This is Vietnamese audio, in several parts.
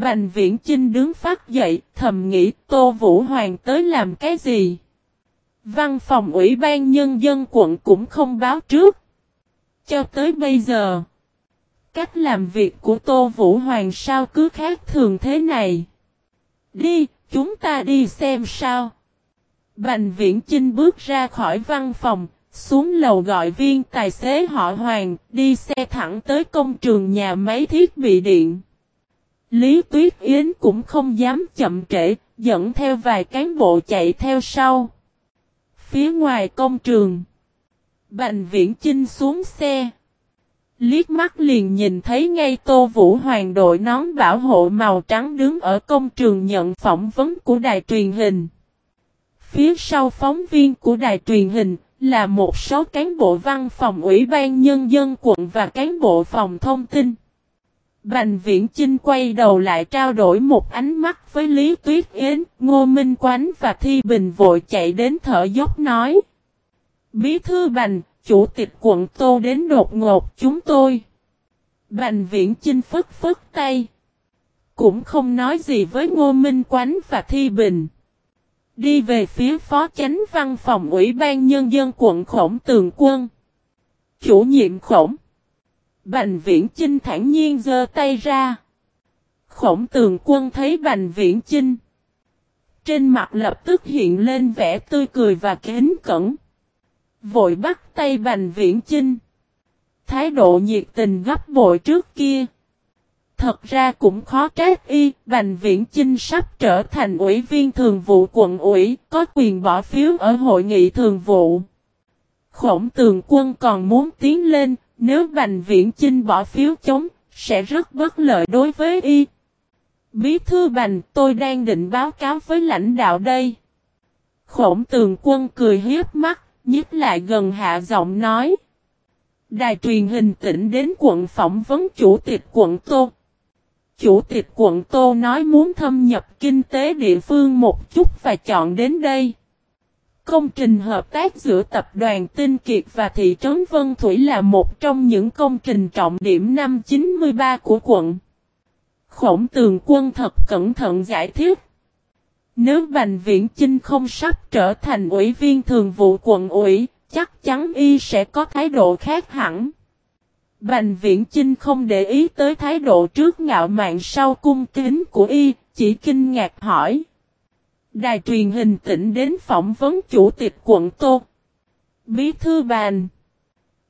Bành Viễn trinh đứng phát dậy, thầm nghĩ Tô Vũ Hoàng tới làm cái gì? Văn phòng Ủy ban Nhân dân quận cũng không báo trước. Cho tới bây giờ, cách làm việc của Tô Vũ Hoàng sao cứ khác thường thế này? Đi, chúng ta đi xem sao. Bành Viễn trinh bước ra khỏi văn phòng, xuống lầu gọi viên tài xế họ Hoàng, đi xe thẳng tới công trường nhà máy thiết bị điện. Lý Tuyết Yến cũng không dám chậm trễ, dẫn theo vài cán bộ chạy theo sau. Phía ngoài công trường, Bành Viễn Chinh xuống xe. Liếc mắt liền nhìn thấy ngay Tô Vũ Hoàng đội nón bảo hộ màu trắng đứng ở công trường nhận phỏng vấn của đài truyền hình. Phía sau phóng viên của đài truyền hình là một số cán bộ văn phòng Ủy ban Nhân dân quận và cán bộ phòng thông tin. Bành Viễn Chinh quay đầu lại trao đổi một ánh mắt với Lý Tuyết Yến, Ngô Minh Quánh và Thi Bình vội chạy đến thở dốc nói. Bí thư Bành, chủ tịch quận Tô đến đột ngột chúng tôi. Bành Viễn Chinh phất phất tay. Cũng không nói gì với Ngô Minh Quánh và Thi Bình. Đi về phía phó chánh văn phòng Ủy ban Nhân dân quận Khổng Tường Quân. Chủ nhiệm Khổng. Bành Viễn Chinh thản nhiên giơ tay ra. Khổng Tường Quân thấy Bành Viễn Chinh. Trên mặt lập tức hiện lên vẻ tươi cười và kính cẩn. Vội bắt tay Bành Viễn Chinh. Thái độ nhiệt tình gấp bội trước kia. Thật ra cũng khó trách y, Bành Viễn Chinh sắp trở thành ủy viên thường vụ quận ủy, có quyền bỏ phiếu ở hội nghị thường vụ. Khổng tường quân còn muốn tiến lên, nếu Bành Viễn Chinh bỏ phiếu chống, sẽ rất bất lợi đối với y. Bí thư Bành, tôi đang định báo cáo với lãnh đạo đây. Khổng tường quân cười hiếp mắt, nhích lại gần hạ giọng nói. Đài truyền hình tỉnh đến quận phỏng vấn chủ tịch quận Tô. Chủ tịch quận Tô nói muốn thâm nhập kinh tế địa phương một chút và chọn đến đây. Công trình hợp tác giữa tập đoàn Tinh Kiệt và thị trấn Vân Thủy là một trong những công trình trọng điểm năm 93 của quận. Khổng tường quân thật cẩn thận giải thích. Nếu Bành Viễn Chinh không sắp trở thành ủy viên thường vụ quận ủy, chắc chắn y sẽ có thái độ khác hẳn. Bành Viễn Chinh không để ý tới thái độ trước ngạo mạn sau cung kính của y, chỉ kinh ngạc hỏi. Đài truyền hình tỉnh đến phỏng vấn chủ tịch quận Tô. Bí thư bàn.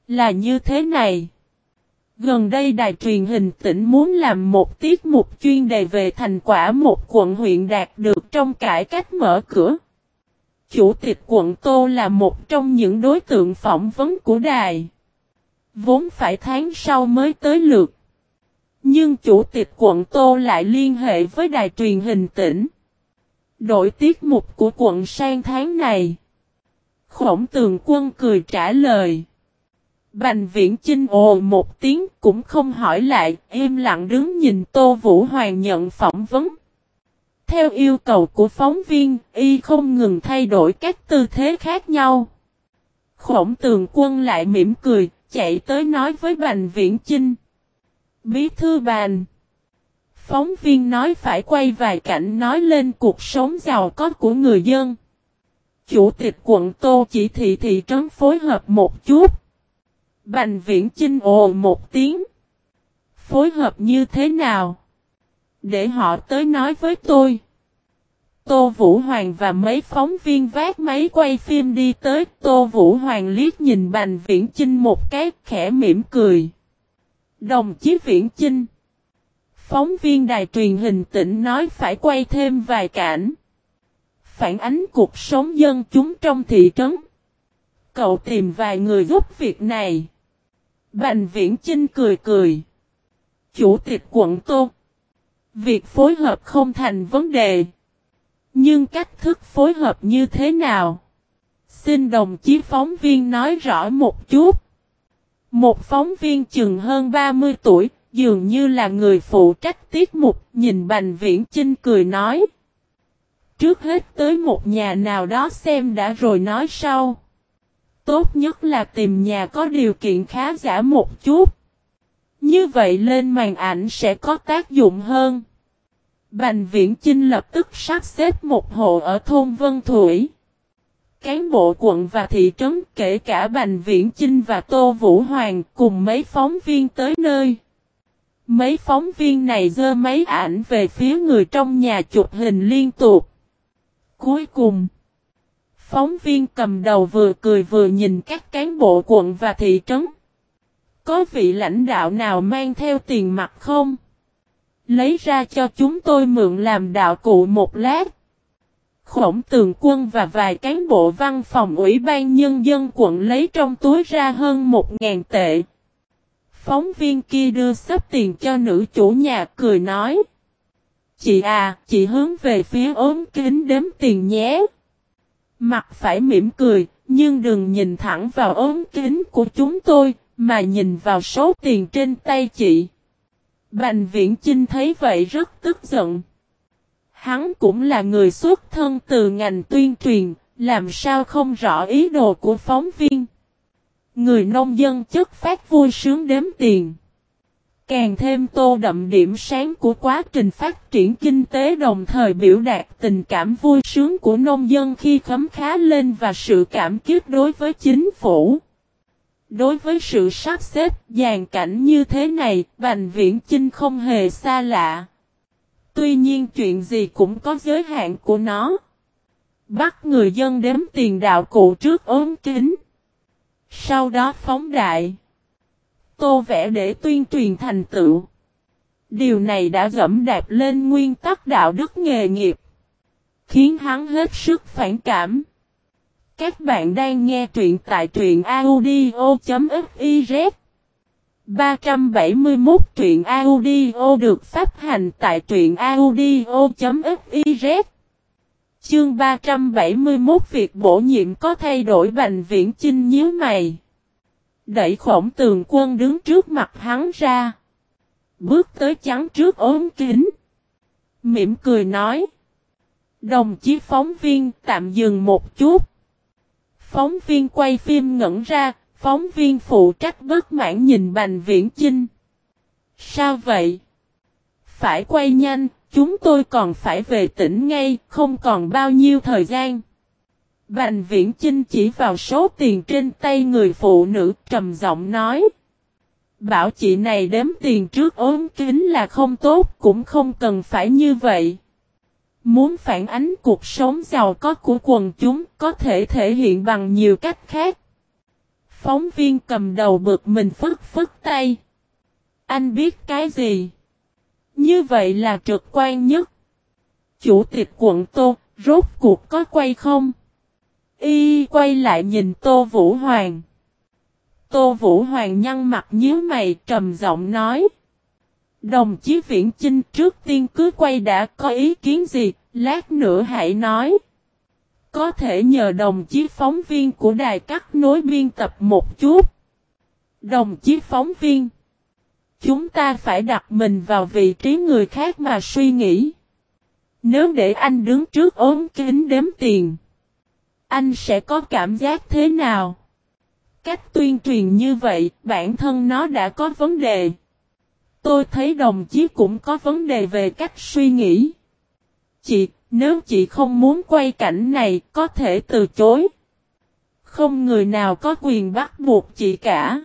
Là như thế này. Gần đây đài truyền hình tỉnh muốn làm một tiết mục chuyên đề về thành quả một quận huyện đạt được trong cải cách mở cửa. Chủ tịch quận Tô là một trong những đối tượng phỏng vấn của đài. Vốn phải tháng sau mới tới lượt. Nhưng chủ tịch quận Tô lại liên hệ với đài truyền hình tỉnh. Đổi tiết mục của quận sang tháng này. Khổng tường quân cười trả lời. Bành viễn chinh ồ một tiếng cũng không hỏi lại, im lặng đứng nhìn Tô Vũ Hoàng nhận phỏng vấn. Theo yêu cầu của phóng viên, y không ngừng thay đổi các tư thế khác nhau. Khổng tường quân lại mỉm cười, chạy tới nói với Bành Viễn Chinh. Bí thư bàn. Phóng viên nói phải quay vài cảnh nói lên cuộc sống giàu có của người dân. Chủ tịch quận Tô chỉ thị thị trấn phối hợp một chút. Bành viễn chinh ồ một tiếng. Phối hợp như thế nào? Để họ tới nói với tôi. Tô Vũ Hoàng và mấy phóng viên vác máy quay phim đi tới. Tô Vũ Hoàng liếc nhìn Bành Viễn Chinh một cái, khẽ mỉm cười. Đồng chí Viễn Chinh. Phóng viên đài truyền hình tỉnh nói phải quay thêm vài cảnh. Phản ánh cuộc sống dân chúng trong thị trấn. Cậu tìm vài người giúp việc này. Bành viễn Trinh cười cười. Chủ tịch quận Tô. Việc phối hợp không thành vấn đề. Nhưng cách thức phối hợp như thế nào? Xin đồng chí phóng viên nói rõ một chút. Một phóng viên chừng hơn 30 tuổi, dường như là người phụ trách tiết mục, nhìn Bành Viễn Chinh cười nói. Trước hết tới một nhà nào đó xem đã rồi nói sau. Tốt nhất là tìm nhà có điều kiện khá giả một chút. Như vậy lên màn ảnh sẽ có tác dụng hơn. Bành Viễn Chinh lập tức sắp xếp một hộ ở thôn Vân Thủy. Cán bộ quận và thị trấn kể cả Bành Viễn Chinh và Tô Vũ Hoàng cùng mấy phóng viên tới nơi. Mấy phóng viên này dơ mấy ảnh về phía người trong nhà chụp hình liên tục. Cuối cùng, phóng viên cầm đầu vừa cười vừa nhìn các cán bộ quận và thị trấn. Có vị lãnh đạo nào mang theo tiền mặt không? Lấy ra cho chúng tôi mượn làm đạo cụ một lát. Khổng tường quân và vài cán bộ văn phòng ủy ban nhân dân quận lấy trong túi ra hơn một ngàn tệ. Phóng viên kia đưa sắp tiền cho nữ chủ nhà cười nói. Chị à, chị hướng về phía ốm kính đếm tiền nhé. Mặt phải mỉm cười, nhưng đừng nhìn thẳng vào ốm kính của chúng tôi, mà nhìn vào số tiền trên tay chị. Bành viễn Chinh thấy vậy rất tức giận. Hắn cũng là người xuất thân từ ngành tuyên truyền, làm sao không rõ ý đồ của phóng viên. Người nông dân chất phát vui sướng đếm tiền. Càng thêm tô đậm điểm sáng của quá trình phát triển kinh tế đồng thời biểu đạt tình cảm vui sướng của nông dân khi khấm khá lên và sự cảm kích đối với chính phủ. Đối với sự sắp xếp dàn cảnh như thế này, Bành Viễn Chinh không hề xa lạ. Tuy nhiên chuyện gì cũng có giới hạn của nó. Bắt người dân đếm tiền đạo cụ trước ốm kính. Sau đó phóng đại. Tô vẽ để tuyên truyền thành tựu. Điều này đã gẫm đạp lên nguyên tắc đạo đức nghề nghiệp. Khiến hắn hết sức phản cảm. Các bạn đang nghe truyện tại truyện audio.fif. 371 truyện audio được phát hành tại truyện audio.fiz Chương 371 việc bổ nhiệm có thay đổi Bành Viễn Chinh nhíu mày. Đẩy khổng tường quân đứng trước mặt hắn ra. Bước tới chắn trước ốm kính. Mỉm cười nói. Đồng chí phóng viên tạm dừng một chút. Phóng viên quay phim ngẩn ra, phóng viên phụ trách bất mãn nhìn Bành Viễn Chinh. Sao vậy? Phải quay nhanh, chúng tôi còn phải về tỉnh ngay, không còn bao nhiêu thời gian. Bành Viễn Chinh chỉ vào số tiền trên tay người phụ nữ trầm giọng nói. Bảo chị này đếm tiền trước ốm kính là không tốt, cũng không cần phải như vậy. Muốn phản ánh cuộc sống giàu có của quần chúng có thể thể hiện bằng nhiều cách khác. Phóng viên cầm đầu bực mình phức phức tay. Anh biết cái gì? Như vậy là trực quan nhất. Chủ tịch quận Tô, rốt cuộc có quay không? Y quay lại nhìn Tô Vũ Hoàng. Tô Vũ Hoàng nhăn mặt nhíu mày trầm giọng nói. Đồng chí Viễn Chinh trước tiên cứ quay đã có ý kiến gì, lát nữa hãy nói. Có thể nhờ đồng chí phóng viên của đài cắt nối biên tập một chút. Đồng chí phóng viên. Chúng ta phải đặt mình vào vị trí người khác mà suy nghĩ. Nếu để anh đứng trước ốm kính đếm tiền. Anh sẽ có cảm giác thế nào? Cách tuyên truyền như vậy, bản thân nó đã có vấn đề. Tôi thấy đồng chí cũng có vấn đề về cách suy nghĩ. Chị, nếu chị không muốn quay cảnh này, có thể từ chối. Không người nào có quyền bắt buộc chị cả.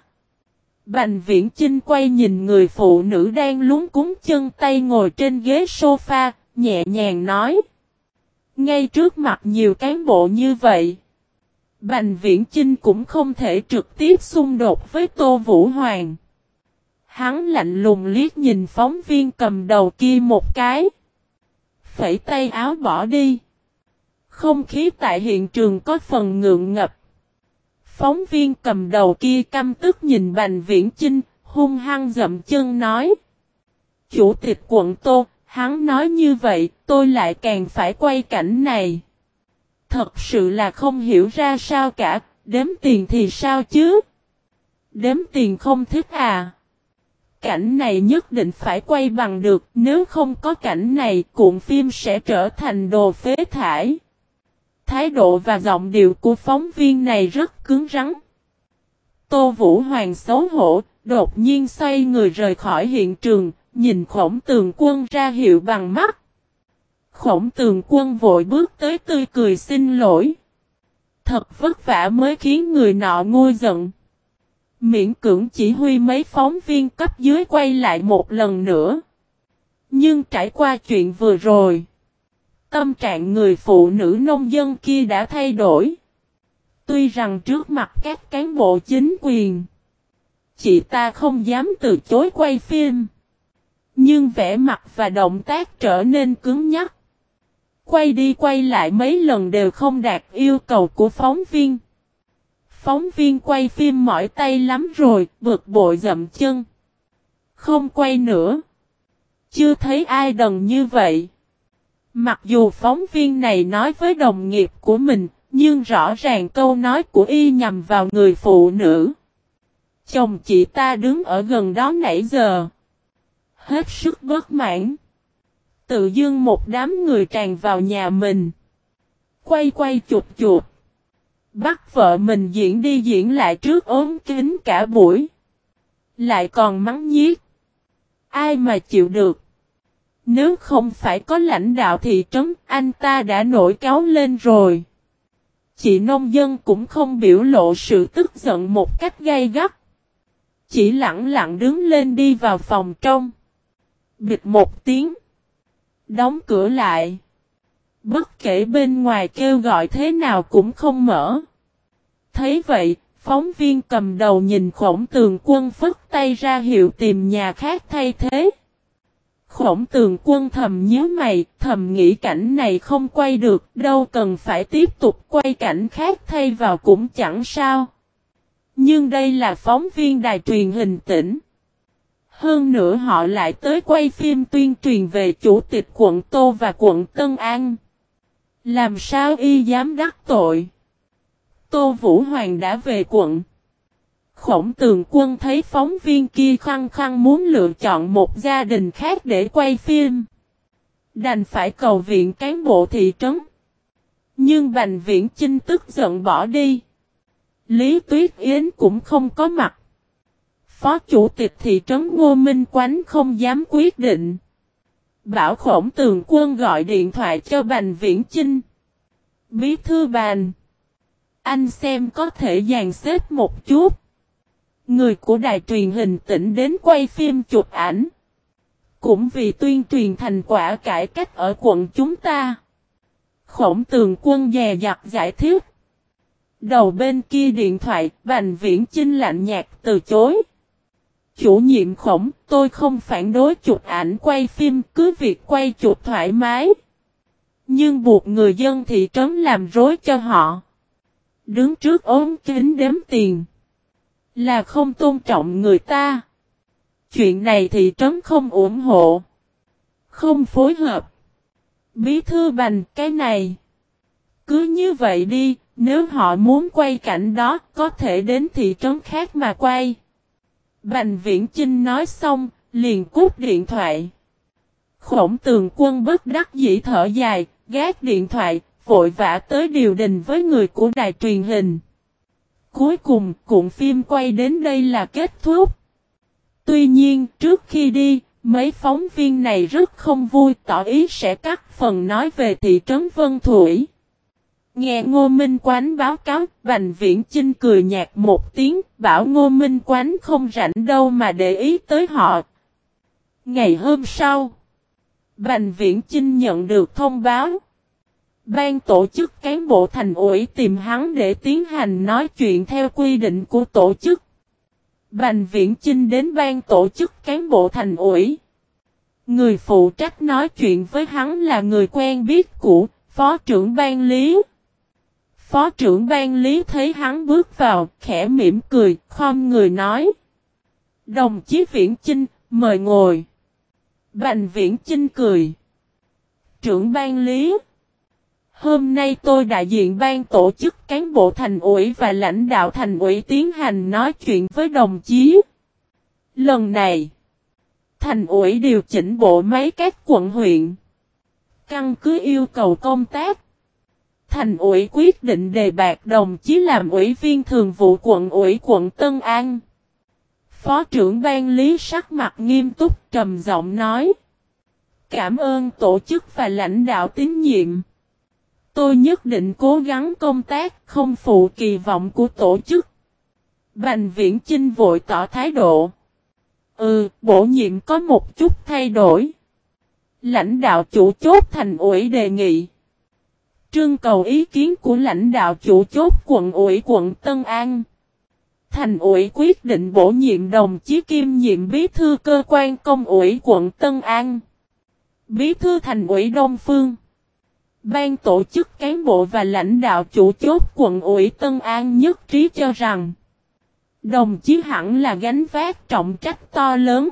Bành viễn trinh quay nhìn người phụ nữ đang lúng cúng chân tay ngồi trên ghế sofa, nhẹ nhàng nói. Ngay trước mặt nhiều cán bộ như vậy. Bành viễn trinh cũng không thể trực tiếp xung đột với Tô Vũ Hoàng. Hắn lạnh lùng liếc nhìn phóng viên cầm đầu kia một cái. Phẩy tay áo bỏ đi. Không khí tại hiện trường có phần ngượng ngập. Phóng viên cầm đầu kia căm tức nhìn Bành Viễn Chinh, hung hăng dậm chân nói. Chủ tịch quận Tô, hắn nói như vậy, tôi lại càng phải quay cảnh này. Thật sự là không hiểu ra sao cả, đếm tiền thì sao chứ? Đếm tiền không thích à? Cảnh này nhất định phải quay bằng được, nếu không có cảnh này, cuộn phim sẽ trở thành đồ phế thải. Thái độ và giọng điệu của phóng viên này rất cứng rắn. Tô Vũ Hoàng xấu hổ, đột nhiên xoay người rời khỏi hiện trường, nhìn khổng tường quân ra hiệu bằng mắt. Khổng tường quân vội bước tới tươi cười xin lỗi. Thật vất vả mới khiến người nọ ngôi giận. Miễn cưỡng chỉ huy mấy phóng viên cấp dưới quay lại một lần nữa. Nhưng trải qua chuyện vừa rồi. Tâm trạng người phụ nữ nông dân kia đã thay đổi. Tuy rằng trước mặt các cán bộ chính quyền. Chị ta không dám từ chối quay phim. Nhưng vẻ mặt và động tác trở nên cứng nhắc. Quay đi quay lại mấy lần đều không đạt yêu cầu của phóng viên. Phóng viên quay phim mỏi tay lắm rồi, bực bội dậm chân. Không quay nữa. Chưa thấy ai đần như vậy. Mặc dù phóng viên này nói với đồng nghiệp của mình, nhưng rõ ràng câu nói của y nhằm vào người phụ nữ. Chồng chị ta đứng ở gần đó nãy giờ. Hết sức bất mãn. Tự dưng một đám người tràn vào nhà mình. Quay quay chụp chụp. Bắt vợ mình diễn đi diễn lại trước ốm kính cả buổi. Lại còn mắng nhiếc. Ai mà chịu được. Nếu không phải có lãnh đạo thị trấn, anh ta đã nổi cáo lên rồi. Chị nông dân cũng không biểu lộ sự tức giận một cách gay gắt. Chỉ lặng lặng đứng lên đi vào phòng trong. Bịt một tiếng. Đóng cửa lại. Bất kể bên ngoài kêu gọi thế nào cũng không mở. Thấy vậy, phóng viên cầm đầu nhìn khổng tường quân phất tay ra hiệu tìm nhà khác thay thế. Khổng tường quân thầm nhớ mày, thầm nghĩ cảnh này không quay được, đâu cần phải tiếp tục quay cảnh khác thay vào cũng chẳng sao. Nhưng đây là phóng viên đài truyền hình tỉnh. Hơn nữa họ lại tới quay phim tuyên truyền về chủ tịch quận Tô và quận Tân An. Làm sao y dám đắc tội? Tô Vũ Hoàng đã về quận. Khổng tường quân thấy phóng viên kia khăng khăng muốn lựa chọn một gia đình khác để quay phim. Đành phải cầu viện cán bộ thị trấn. Nhưng Bành Viễn Chinh tức giận bỏ đi. Lý Tuyết Yến cũng không có mặt. Phó chủ tịch thị trấn Ngô Minh Quánh không dám quyết định. Bảo khổng tường quân gọi điện thoại cho Bành Viễn Chinh. Bí thư bàn. Anh xem có thể dàn xếp một chút. Người của đài truyền hình tỉnh đến quay phim chụp ảnh. Cũng vì tuyên truyền thành quả cải cách ở quận chúng ta. Khổng tường quân dè dặt giải thích. Đầu bên kia điện thoại, Bành Viễn Chinh lạnh nhạt từ chối. Chủ nhiệm khổng, tôi không phản đối chụp ảnh quay phim, cứ việc quay chụp thoải mái. Nhưng buộc người dân thị trấn làm rối cho họ. Đứng trước ốm kính đếm tiền. Là không tôn trọng người ta. Chuyện này thị trấn không ủng hộ. Không phối hợp. Bí thư bành cái này. Cứ như vậy đi, nếu họ muốn quay cảnh đó, có thể đến thị trấn khác mà quay. Bành viễn Trinh nói xong, liền cút điện thoại. Khổng tường quân bất đắc dĩ thở dài, gác điện thoại, vội vã tới điều đình với người của đài truyền hình. Cuối cùng, cuộn phim quay đến đây là kết thúc. Tuy nhiên, trước khi đi, mấy phóng viên này rất không vui tỏ ý sẽ cắt phần nói về thị trấn Vân Thủy. Nghe Ngô Minh Quán báo cáo, Bành Viễn Chinh cười nhạt một tiếng, bảo Ngô Minh Quán không rảnh đâu mà để ý tới họ. Ngày hôm sau, Bành Viễn Chinh nhận được thông báo. Ban tổ chức cán bộ thành ủy tìm hắn để tiến hành nói chuyện theo quy định của tổ chức. Bành Viễn Chinh đến ban tổ chức cán bộ thành ủy. Người phụ trách nói chuyện với hắn là người quen biết của phó trưởng ban lý. Phó trưởng ban lý thấy hắn bước vào, khẽ mỉm cười, khom người nói. Đồng chí Viễn Chinh, mời ngồi. Bành Viễn Chinh cười. Trưởng ban lý. Hôm nay tôi đại diện ban tổ chức cán bộ thành ủy và lãnh đạo thành ủy tiến hành nói chuyện với đồng chí. Lần này, thành ủy điều chỉnh bộ máy các quận huyện. Căn cứ yêu cầu công tác. Thành ủy quyết định đề bạc đồng chí làm ủy viên thường vụ quận ủy quận Tân An. Phó trưởng ban lý sắc mặt nghiêm túc trầm giọng nói. cảm ơn tổ chức và lãnh đạo tín nhiệm. Tôi nhất định cố gắng công tác không phụ kỳ vọng của tổ chức. Bành viễn Chinh vội tỏ thái độ. Ừ, bổ nhiệm có một chút thay đổi. Lãnh đạo chủ chốt thành ủy đề nghị. Trương cầu ý kiến của lãnh đạo chủ chốt quận ủy quận Tân An. Thành ủy quyết định bổ nhiệm đồng chí Kim nhiệm bí thư cơ quan công ủy quận Tân An. Bí thư thành ủy Đông Phương. Ban tổ chức cán bộ và lãnh đạo chủ chốt quận ủy Tân An nhất trí cho rằng Đồng chí hẳn là gánh vác trọng trách to lớn.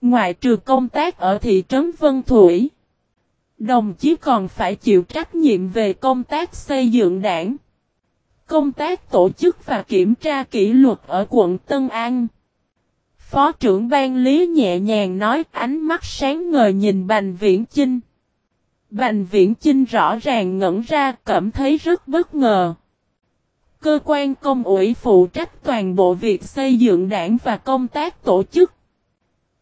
Ngoài trừ công tác ở thị trấn Vân Thủy, đồng chí còn phải chịu trách nhiệm về công tác xây dựng đảng, công tác tổ chức và kiểm tra kỷ luật ở quận Tân An. Phó trưởng ban lý nhẹ nhàng nói ánh mắt sáng ngời nhìn Bành Viễn Chinh. Bành Viễn Chinh rõ ràng ngẩn ra cảm thấy rất bất ngờ. Cơ quan công ủy phụ trách toàn bộ việc xây dựng đảng và công tác tổ chức.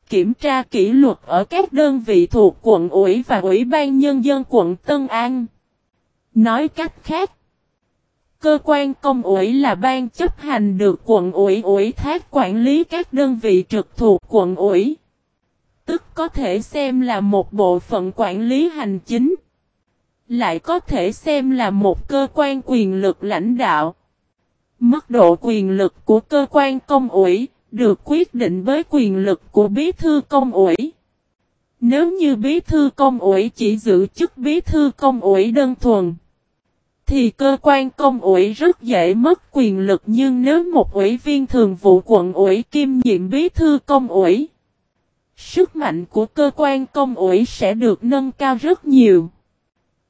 Kiểm tra kỷ luật ở các đơn vị thuộc quận ủy và ủy ban nhân dân quận Tân An. Nói cách khác, cơ quan công ủy là ban chấp hành được quận ủy ủy thác quản lý các đơn vị trực thuộc quận ủy. Tức có thể xem là một bộ phận quản lý hành chính. Lại có thể xem là một cơ quan quyền lực lãnh đạo. Mức độ quyền lực của cơ quan công ủy được quyết định với quyền lực của bí thư công ủy. Nếu như bí thư công ủy chỉ giữ chức bí thư công ủy đơn thuần, thì cơ quan công ủy rất dễ mất quyền lực nhưng nếu một ủy viên thường vụ quận ủy kiêm nhiệm bí thư công ủy, sức mạnh của cơ quan công ủy sẽ được nâng cao rất nhiều.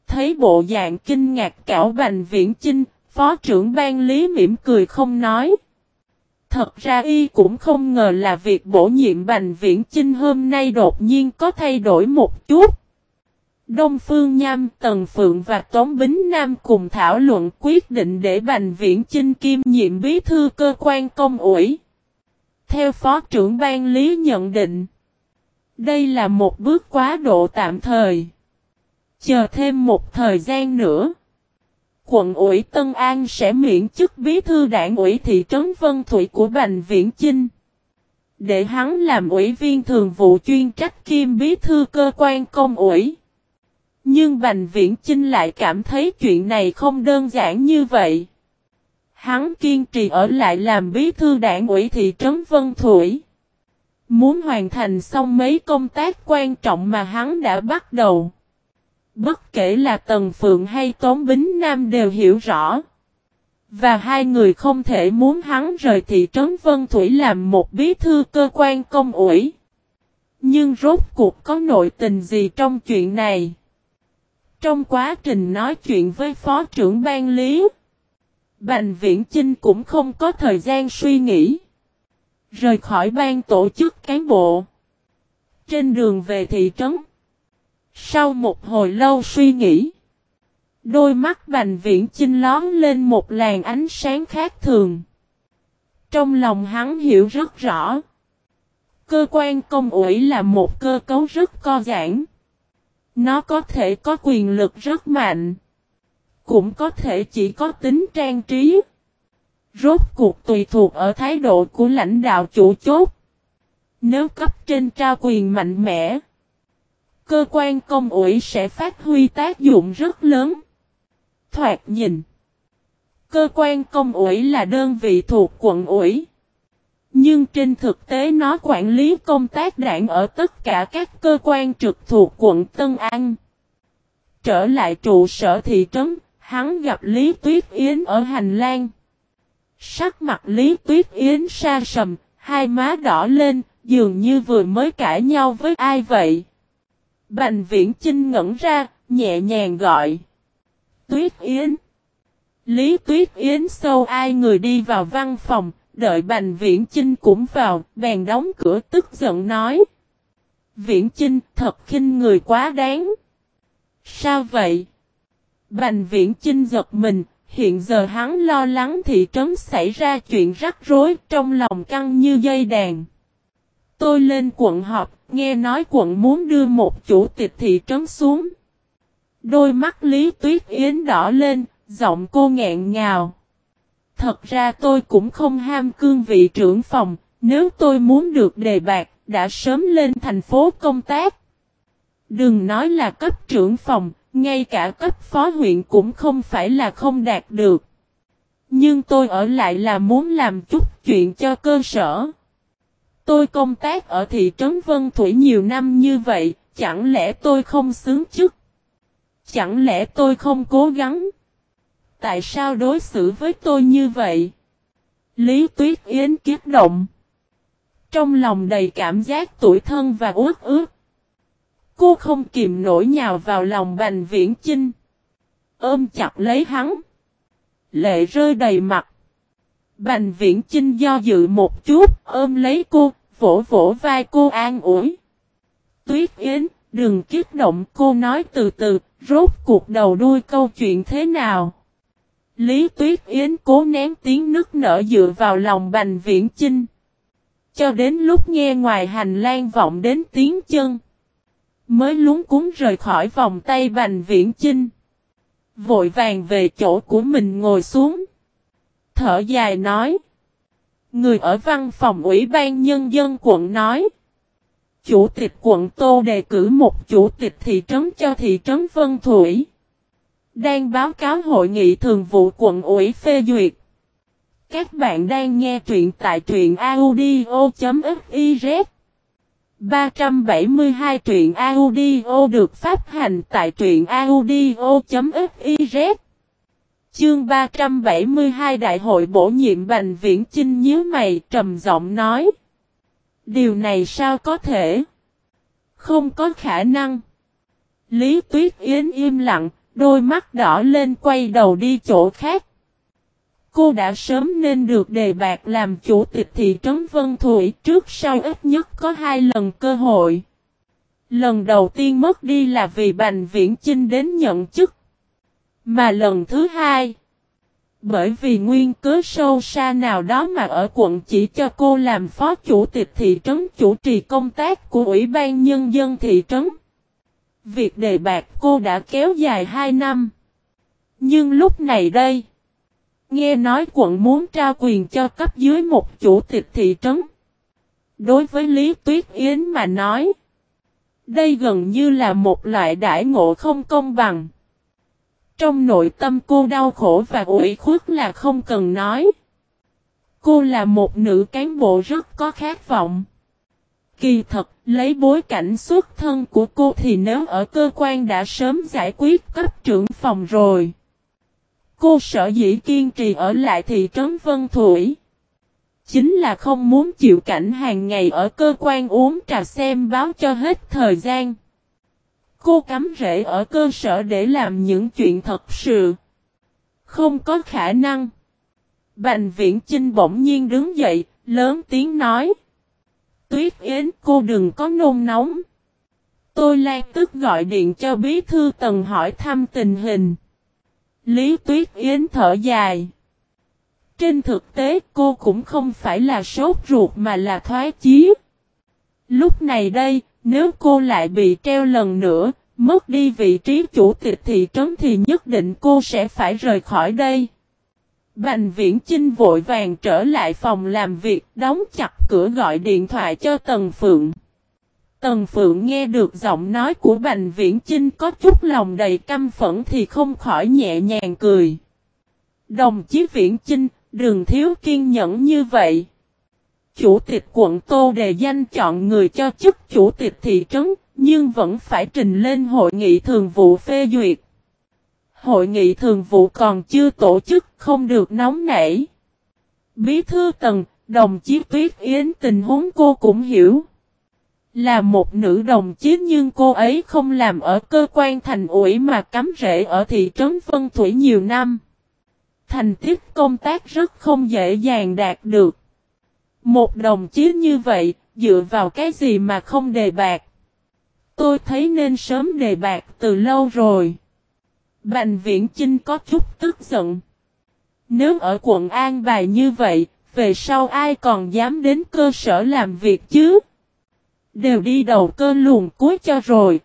Thấy bộ dạng kinh ngạc cảo bành viễn chinh, Phó trưởng ban lý mỉm cười không nói. Thật ra y cũng không ngờ là việc bổ nhiệm Bành Viễn Chinh hôm nay đột nhiên có thay đổi một chút. Đông Phương Nham, Tần Phượng và Tống Bính Nam cùng thảo luận quyết định để Bành Viễn Chinh kiêm nhiệm bí thư cơ quan công ủy. Theo Phó trưởng ban lý nhận định, đây là một bước quá độ tạm thời. Chờ thêm một thời gian nữa, quận ủy Tân An sẽ miễn chức bí thư đảng ủy thị trấn Vân Thủy của Bành Viễn Chinh. Để hắn làm ủy viên thường vụ chuyên trách kim bí thư cơ quan công ủy. Nhưng Bành Viễn Chinh lại cảm thấy chuyện này không đơn giản như vậy. Hắn kiên trì ở lại làm bí thư đảng ủy thị trấn Vân Thủy. Muốn hoàn thành xong mấy công tác quan trọng mà hắn đã bắt đầu. Bất kể là Tần Phượng hay Tống Bính Nam đều hiểu rõ. Và hai người không thể muốn hắn rời thị trấn Vân Thủy làm một bí thư cơ quan công ủy. Nhưng rốt cuộc có nội tình gì trong chuyện này? Trong quá trình nói chuyện với Phó trưởng ban lý, Bành Viễn Chinh cũng không có thời gian suy nghĩ. Rời khỏi ban tổ chức cán bộ. Trên đường về thị trấn, sau một hồi lâu suy nghĩ, đôi mắt Bành Viễn Chinh lón lên một làn ánh sáng khác thường. Trong lòng hắn hiểu rất rõ. Cơ quan công ủy là một cơ cấu rất co giãn. Nó có thể có quyền lực rất mạnh. Cũng có thể chỉ có tính trang trí. Rốt cuộc tùy thuộc ở thái độ của lãnh đạo chủ chốt. Nếu cấp trên trao quyền mạnh mẽ cơ quan công ủy sẽ phát huy tác dụng rất lớn. Thoạt nhìn, cơ quan công ủy là đơn vị thuộc quận ủy. Nhưng trên thực tế nó quản lý công tác đảng ở tất cả các cơ quan trực thuộc quận Tân An. Trở lại trụ sở thị trấn, hắn gặp Lý Tuyết Yến ở hành lang. Sắc mặt Lý Tuyết Yến sa sầm, hai má đỏ lên, dường như vừa mới cãi nhau với ai vậy. Bành viễn Trinh ngẩn ra, nhẹ nhàng gọi. Tuyết Yến. Lý Tuyết Yến sâu ai người đi vào văn phòng, đợi Bành Viễn Chinh cũng vào, bèn đóng cửa tức giận nói. Viễn Chinh thật khinh người quá đáng. Sao vậy? Bành Viễn Chinh giật mình, hiện giờ hắn lo lắng thị trấn xảy ra chuyện rắc rối trong lòng căng như dây đàn. Tôi lên quận họp, nghe nói quận muốn đưa một chủ tịch thị trấn xuống. Đôi mắt Lý Tuyết Yến đỏ lên, giọng cô nghẹn ngào. Thật ra tôi cũng không ham cương vị trưởng phòng, nếu tôi muốn được đề bạc, đã sớm lên thành phố công tác. Đừng nói là cấp trưởng phòng, ngay cả cấp phó huyện cũng không phải là không đạt được. Nhưng tôi ở lại là muốn làm chút chuyện cho cơ sở. Tôi công tác ở thị trấn Vân Thủy nhiều năm như vậy, chẳng lẽ tôi không xứng chức? Chẳng lẽ tôi không cố gắng? Tại sao đối xử với tôi như vậy? Lý Tuyết Yến kiếp động. Trong lòng đầy cảm giác tuổi thân và uất ước. Cô không kìm nổi nhào vào lòng Bành Viễn Chinh. Ôm chặt lấy hắn. Lệ rơi đầy mặt. Bành Viễn Chinh do dự một chút, ôm lấy cô, vỗ vỗ vai cô an ủi. Tuyết Yến, đừng kích động cô nói từ từ, rốt cuộc đầu đuôi câu chuyện thế nào. Lý Tuyết Yến cố nén tiếng nức nở dựa vào lòng Bành Viễn Chinh. Cho đến lúc nghe ngoài hành lang vọng đến tiếng chân. Mới lúng cúng rời khỏi vòng tay Bành Viễn Chinh. Vội vàng về chỗ của mình ngồi xuống. Thở dài nói. Người ở văn phòng Ủy ban Nhân dân quận nói. Chủ tịch quận Tô đề cử một chủ tịch thị trấn cho thị trấn Vân Thủy. Đang báo cáo hội nghị thường vụ quận ủy phê duyệt. Các bạn đang nghe truyện tại truyện audio.fif 372 truyện audio được phát hành tại truyện audio.fiz Chương 372 Đại hội bổ nhiệm Bành Viễn Chinh nhíu mày trầm giọng nói. Điều này sao có thể? Không có khả năng. Lý Tuyết Yến im lặng, đôi mắt đỏ lên quay đầu đi chỗ khác. Cô đã sớm nên được đề bạc làm chủ tịch thị trấn Vân Thủy trước sau ít nhất có hai lần cơ hội. Lần đầu tiên mất đi là vì Bành Viễn Chinh đến nhận chức. Mà lần thứ hai, bởi vì nguyên cớ sâu xa nào đó mà ở quận chỉ cho cô làm phó chủ tịch thị trấn chủ trì công tác của Ủy ban Nhân dân thị trấn. Việc đề bạc cô đã kéo dài 2 năm. Nhưng lúc này đây, nghe nói quận muốn trao quyền cho cấp dưới một chủ tịch thị trấn. Đối với Lý Tuyết Yến mà nói, đây gần như là một loại đại ngộ không công bằng. Trong nội tâm cô đau khổ và ủy khuất là không cần nói. Cô là một nữ cán bộ rất có khát vọng. Kỳ thật, lấy bối cảnh xuất thân của cô thì nếu ở cơ quan đã sớm giải quyết cấp trưởng phòng rồi. Cô sợ dĩ kiên trì ở lại thị trấn Vân Thủy. Chính là không muốn chịu cảnh hàng ngày ở cơ quan uống trà xem báo cho hết thời gian. Cô cắm rễ ở cơ sở để làm những chuyện thật sự. Không có khả năng. Bành viễn Trinh bỗng nhiên đứng dậy, lớn tiếng nói. Tuyết Yến cô đừng có nôn nóng. Tôi lan tức gọi điện cho bí thư tần hỏi thăm tình hình. Lý Tuyết Yến thở dài. Trên thực tế cô cũng không phải là sốt ruột mà là thoái chí. Lúc này đây, nếu cô lại bị treo lần nữa, mất đi vị trí chủ tịch thị trấn thì nhất định cô sẽ phải rời khỏi đây. Bành viễn Chinh vội vàng trở lại phòng làm việc, đóng chặt cửa gọi điện thoại cho Tần Phượng. Tần Phượng nghe được giọng nói của Bành Viễn Chinh có chút lòng đầy căm phẫn thì không khỏi nhẹ nhàng cười. Đồng chí Viễn Chinh, đừng thiếu kiên nhẫn như vậy. Chủ tịch quận Tô đề danh chọn người cho chức chủ tịch thị trấn, nhưng vẫn phải trình lên hội nghị thường vụ phê duyệt. Hội nghị thường vụ còn chưa tổ chức, không được nóng nảy. Bí thư tần, đồng chí Tuyết Yến tình huống cô cũng hiểu. Là một nữ đồng chí nhưng cô ấy không làm ở cơ quan thành ủy mà cắm rễ ở thị trấn Vân Thủy nhiều năm. Thành tích công tác rất không dễ dàng đạt được. Một đồng chí như vậy, dựa vào cái gì mà không đề bạc? Tôi thấy nên sớm đề bạc từ lâu rồi. Bành viễn Chinh có chút tức giận. Nếu ở quận An Bài như vậy, về sau ai còn dám đến cơ sở làm việc chứ? Đều đi đầu cơ luồn cuối cho rồi.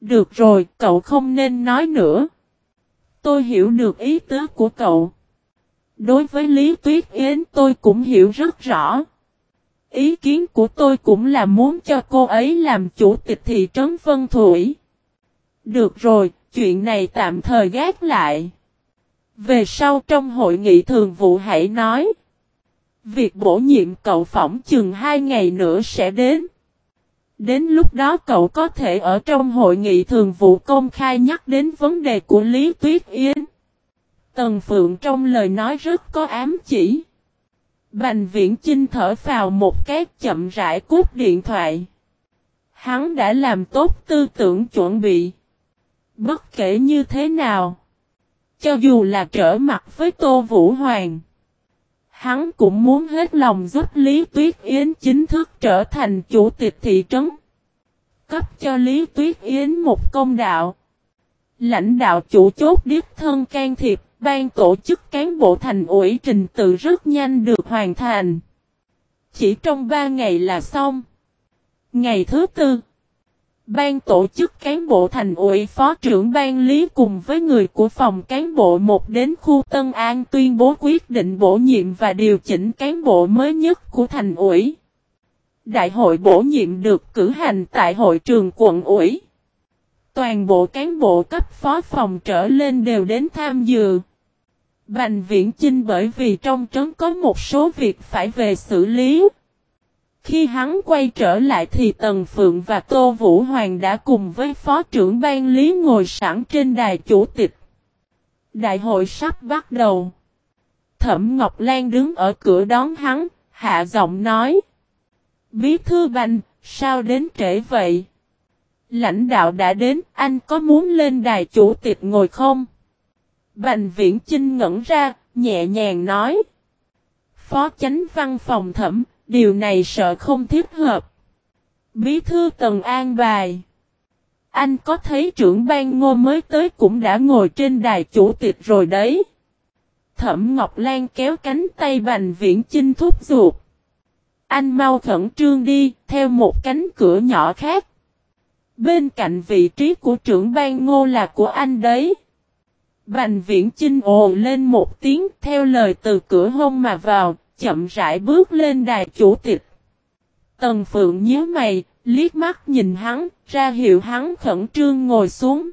Được rồi, cậu không nên nói nữa. Tôi hiểu được ý tứ của cậu. Đối với Lý Tuyết Yến tôi cũng hiểu rất rõ. Ý kiến của tôi cũng là muốn cho cô ấy làm chủ tịch thị trấn Vân Thủy. Được rồi, chuyện này tạm thời gác lại. Về sau trong hội nghị thường vụ hãy nói. Việc bổ nhiệm cậu phỏng chừng hai ngày nữa sẽ đến. Đến lúc đó cậu có thể ở trong hội nghị thường vụ công khai nhắc đến vấn đề của Lý Tuyết Yến. Tần Phượng trong lời nói rất có ám chỉ. Bành viễn Chinh thở vào một cái chậm rãi cút điện thoại. Hắn đã làm tốt tư tưởng chuẩn bị. Bất kể như thế nào. Cho dù là trở mặt với Tô Vũ Hoàng. Hắn cũng muốn hết lòng giúp Lý Tuyết Yến chính thức trở thành chủ tịch thị trấn. Cấp cho Lý Tuyết Yến một công đạo. Lãnh đạo chủ chốt điếp thân can thiệp, ban tổ chức cán bộ thành ủy trình tự rất nhanh được hoàn thành. Chỉ trong 3 ngày là xong. Ngày thứ tư, Ban tổ chức cán bộ thành ủy, phó trưởng ban lý cùng với người của phòng cán bộ một đến khu Tân An tuyên bố quyết định bổ nhiệm và điều chỉnh cán bộ mới nhất của thành ủy. Đại hội bổ nhiệm được cử hành tại hội trường quận ủy. Toàn bộ cán bộ cấp phó phòng trở lên đều đến tham dự. Bành viễn chinh bởi vì trong trấn có một số việc phải về xử lý. Khi hắn quay trở lại thì Tần Phượng và Tô Vũ Hoàng đã cùng với Phó trưởng ban lý ngồi sẵn trên đài chủ tịch. Đại hội sắp bắt đầu. Thẩm Ngọc Lan đứng ở cửa đón hắn, hạ giọng nói. Bí thư bành, sao đến trễ vậy? Lãnh đạo đã đến, anh có muốn lên đài chủ tịch ngồi không? Bành viễn Trinh ngẩn ra, nhẹ nhàng nói. Phó chánh văn phòng thẩm, Điều này sợ không thiết hợp. Bí thư Tần An bài. Anh có thấy trưởng ban ngô mới tới cũng đã ngồi trên đài chủ tịch rồi đấy. Thẩm Ngọc Lan kéo cánh tay Bành Viễn Chinh thúc giục. Anh mau khẩn trương đi, theo một cánh cửa nhỏ khác. Bên cạnh vị trí của trưởng ban ngô là của anh đấy. Bành Viễn Chinh ồ lên một tiếng theo lời từ cửa hông mà vào, chậm rãi bước lên đài chủ tịch. Tần Phượng nhớ mày, liếc mắt nhìn hắn, ra hiệu hắn khẩn trương ngồi xuống.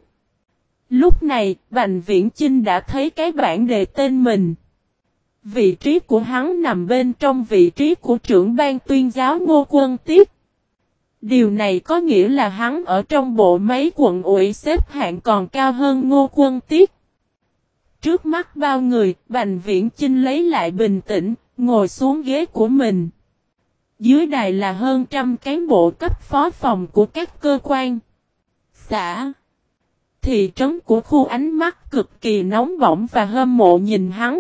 Lúc này, Bành Viễn Chinh đã thấy cái bản đề tên mình. Vị trí của hắn nằm bên trong vị trí của trưởng ban tuyên giáo Ngô Quân Tiếp. Điều này có nghĩa là hắn ở trong bộ máy quận ủy xếp hạng còn cao hơn Ngô Quân Tiếp. Trước mắt bao người, Bành Viễn Chinh lấy lại bình tĩnh, Ngồi xuống ghế của mình. Dưới đài là hơn trăm cán bộ cấp phó phòng của các cơ quan. Xã. Thị trấn của khu ánh mắt cực kỳ nóng bỏng và hâm mộ nhìn hắn.